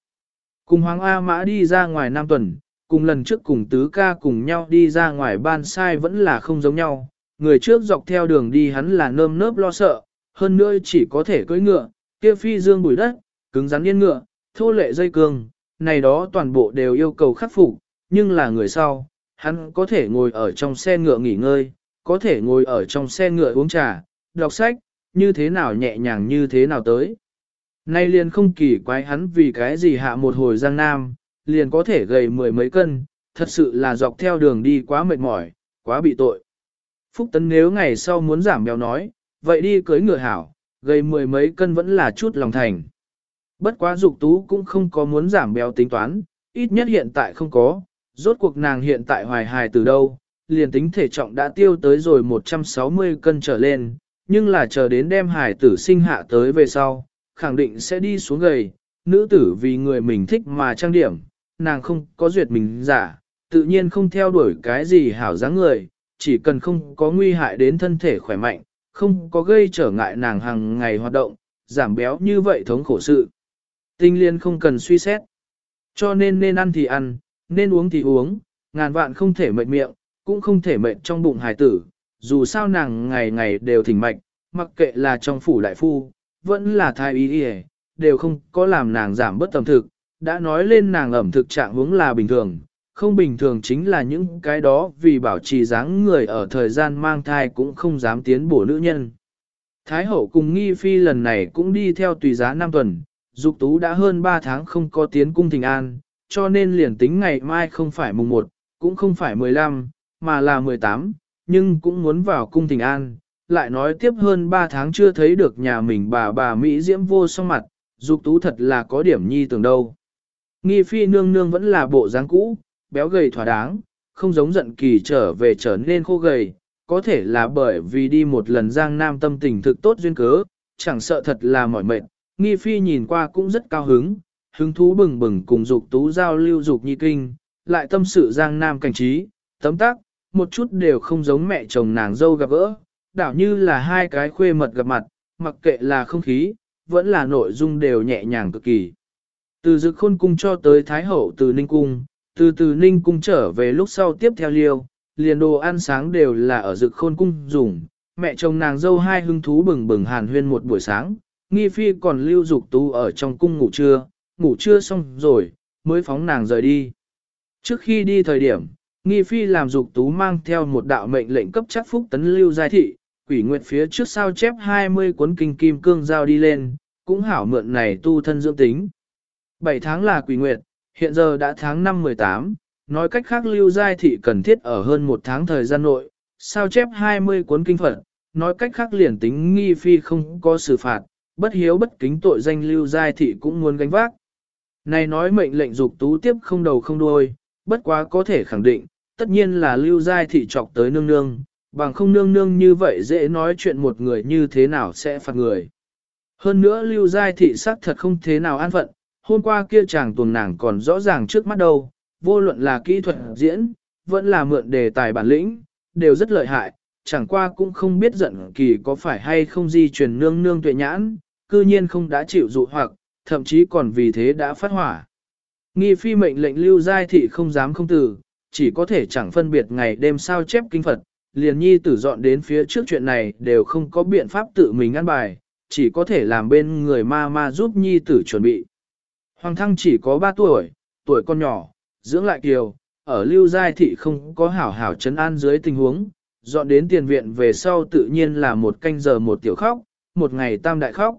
Cùng Hoàng A Mã đi ra ngoài Nam Tuần, cùng lần trước cùng Tứ Ca cùng nhau đi ra ngoài ban sai vẫn là không giống nhau, người trước dọc theo đường đi hắn là nơm nớp lo sợ, hơn nữa chỉ có thể cưỡi ngựa, kia phi dương bụi đất, cứng rắn yên ngựa, thô lệ dây cương, này đó toàn bộ đều yêu cầu khắc phục, nhưng là người sau, hắn có thể ngồi ở trong xe ngựa nghỉ ngơi, có thể ngồi ở trong xe ngựa uống trà, đọc sách, như thế nào nhẹ nhàng như thế nào tới. Nay liền không kỳ quái hắn vì cái gì hạ một hồi giang nam, liền có thể gầy mười mấy cân, thật sự là dọc theo đường đi quá mệt mỏi, quá bị tội. Phúc Tấn nếu ngày sau muốn giảm béo nói, vậy đi cưới ngựa hảo, gầy mười mấy cân vẫn là chút lòng thành. Bất quá dục tú cũng không có muốn giảm béo tính toán, ít nhất hiện tại không có, rốt cuộc nàng hiện tại hoài hài từ đâu, liền tính thể trọng đã tiêu tới rồi 160 cân trở lên, nhưng là chờ đến đem hài tử sinh hạ tới về sau, khẳng định sẽ đi xuống gầy, nữ tử vì người mình thích mà trang điểm, nàng không có duyệt mình giả, tự nhiên không theo đuổi cái gì hảo dáng người, chỉ cần không có nguy hại đến thân thể khỏe mạnh, không có gây trở ngại nàng hàng ngày hoạt động, giảm béo như vậy thống khổ sự. Tinh liên không cần suy xét. Cho nên nên ăn thì ăn, nên uống thì uống, ngàn vạn không thể mệt miệng, cũng không thể mệt trong bụng hài tử, dù sao nàng ngày ngày đều thỉnh mạch, mặc kệ là trong phủ đại phu, vẫn là thái y y, đều không có làm nàng giảm bớt tầm thực, đã nói lên nàng ẩm thực trạng hướng là bình thường, không bình thường chính là những cái đó vì bảo trì dáng người ở thời gian mang thai cũng không dám tiến bổ nữ nhân. Thái hậu cùng nghi phi lần này cũng đi theo tùy giá năm tuần, dục tú đã hơn 3 tháng không có tiến cung thình an, cho nên liền tính ngày mai không phải mùng 1, cũng không phải 15, mà là 18, nhưng cũng muốn vào cung thình an, lại nói tiếp hơn 3 tháng chưa thấy được nhà mình bà bà Mỹ diễm vô song mặt, dục tú thật là có điểm nhi tưởng đâu. Nghi phi nương nương vẫn là bộ dáng cũ, béo gầy thỏa đáng, không giống giận kỳ trở về trở nên khô gầy, có thể là bởi vì đi một lần giang nam tâm tình thực tốt duyên cớ, chẳng sợ thật là mỏi mệt, nghi phi nhìn qua cũng rất cao hứng, hứng thú bừng bừng cùng dục tú giao lưu dục nhi kinh, lại tâm sự giang nam cảnh trí, tấm tác, một chút đều không giống mẹ chồng nàng dâu gặp gỡ, đảo như là hai cái khuê mật gặp mặt, mặc kệ là không khí, vẫn là nội dung đều nhẹ nhàng cực kỳ. Từ dực khôn cung cho tới Thái Hậu từ Ninh Cung, từ từ Ninh Cung trở về lúc sau tiếp theo liêu, liền đồ ăn sáng đều là ở dực khôn cung dùng, mẹ chồng nàng dâu hai hưng thú bừng bừng hàn huyên một buổi sáng, nghi phi còn lưu dục tú ở trong cung ngủ trưa, ngủ trưa xong rồi, mới phóng nàng rời đi. Trước khi đi thời điểm, nghi phi làm dục tú mang theo một đạo mệnh lệnh cấp chắc phúc tấn lưu giai thị, quỷ nguyệt phía trước sao chép 20 cuốn kinh kim cương giao đi lên, cũng hảo mượn này tu thân dưỡng tính. 7 tháng là quỷ nguyệt, hiện giờ đã tháng 5 18, nói cách khác lưu giai thị cần thiết ở hơn một tháng thời gian nội, sao chép 20 cuốn kinh Phật, nói cách khác liền tính nghi phi không có xử phạt, bất hiếu bất kính tội danh lưu giai thị cũng muốn gánh vác. Này nói mệnh lệnh dục tú tiếp không đầu không đuôi, bất quá có thể khẳng định, tất nhiên là lưu giai thị trọc tới nương nương, bằng không nương nương như vậy dễ nói chuyện một người như thế nào sẽ phạt người. Hơn nữa lưu giai thị sắc thật không thế nào an phận, hôm qua kia chàng tuần nàng còn rõ ràng trước mắt đâu, vô luận là kỹ thuật diễn, vẫn là mượn đề tài bản lĩnh, đều rất lợi hại, chẳng qua cũng không biết giận kỳ có phải hay không di truyền nương nương tuệ nhãn, cư nhiên không đã chịu dụ hoặc, thậm chí còn vì thế đã phát hỏa. Nghi phi mệnh lệnh lưu giai thị không dám không từ, chỉ có thể chẳng phân biệt ngày đêm sao chép kinh Phật, liền nhi tử dọn đến phía trước chuyện này đều không có biện pháp tự mình ăn bài, chỉ có thể làm bên người ma ma giúp nhi tử chuẩn bị. Hoàng thăng chỉ có 3 tuổi, tuổi con nhỏ, dưỡng lại kiều, ở lưu giai thị không có hảo hảo chấn an dưới tình huống, dọn đến tiền viện về sau tự nhiên là một canh giờ một tiểu khóc, một ngày tam đại khóc.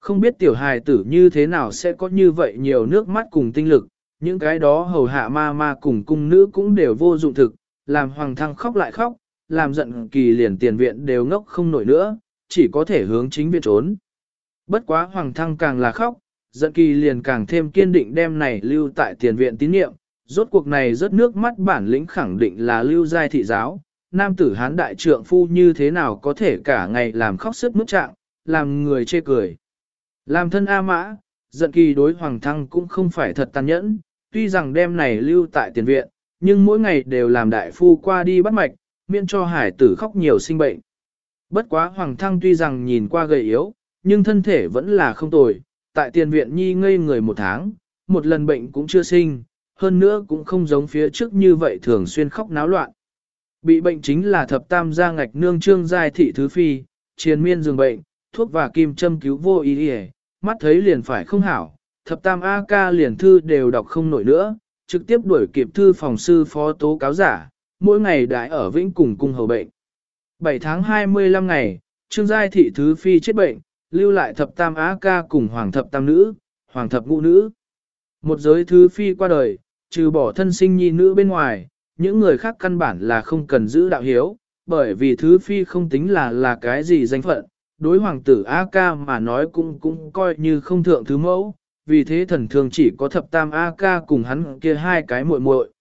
Không biết tiểu hài tử như thế nào sẽ có như vậy nhiều nước mắt cùng tinh lực, những cái đó hầu hạ ma ma cùng cung nữ cũng đều vô dụng thực, làm hoàng thăng khóc lại khóc, làm giận kỳ liền tiền viện đều ngốc không nổi nữa, chỉ có thể hướng chính viện trốn. Bất quá hoàng thăng càng là khóc, giận kỳ liền càng thêm kiên định đem này lưu tại tiền viện tín nhiệm. Rốt cuộc này rớt nước mắt bản lĩnh khẳng định là lưu giai thị giáo, nam tử hán đại trượng phu như thế nào có thể cả ngày làm khóc sức mức trạng, làm người chê cười. Làm thân A mã, giận kỳ đối hoàng thăng cũng không phải thật tàn nhẫn, tuy rằng đêm này lưu tại tiền viện, nhưng mỗi ngày đều làm đại phu qua đi bắt mạch, miễn cho hải tử khóc nhiều sinh bệnh. Bất quá hoàng thăng tuy rằng nhìn qua gầy yếu, nhưng thân thể vẫn là không tồi, tại tiền viện nhi ngây người một tháng, một lần bệnh cũng chưa sinh, hơn nữa cũng không giống phía trước như vậy thường xuyên khóc náo loạn. Bị bệnh chính là thập tam gia ngạch nương trương giai thị thứ phi, triền miên dường bệnh, thuốc và kim châm cứu vô ý đi mắt thấy liền phải không hảo, thập tam A ca liền thư đều đọc không nổi nữa, trực tiếp đuổi kịp thư phòng sư phó tố cáo giả, mỗi ngày đãi ở Vĩnh cùng cung hầu bệnh. 7 tháng 25 ngày, Trương Giai thị thứ phi chết bệnh, lưu lại thập tam á ca cùng hoàng thập tam nữ, hoàng thập ngũ nữ. Một giới thứ phi qua đời, trừ bỏ thân sinh nhi nữ bên ngoài, những người khác căn bản là không cần giữ đạo hiếu, bởi vì thứ phi không tính là là cái gì danh phận, đối hoàng tử A ca mà nói cũng cũng coi như không thượng thứ mẫu, vì thế thần thường chỉ có thập tam A ca cùng hắn kia hai cái muội muội.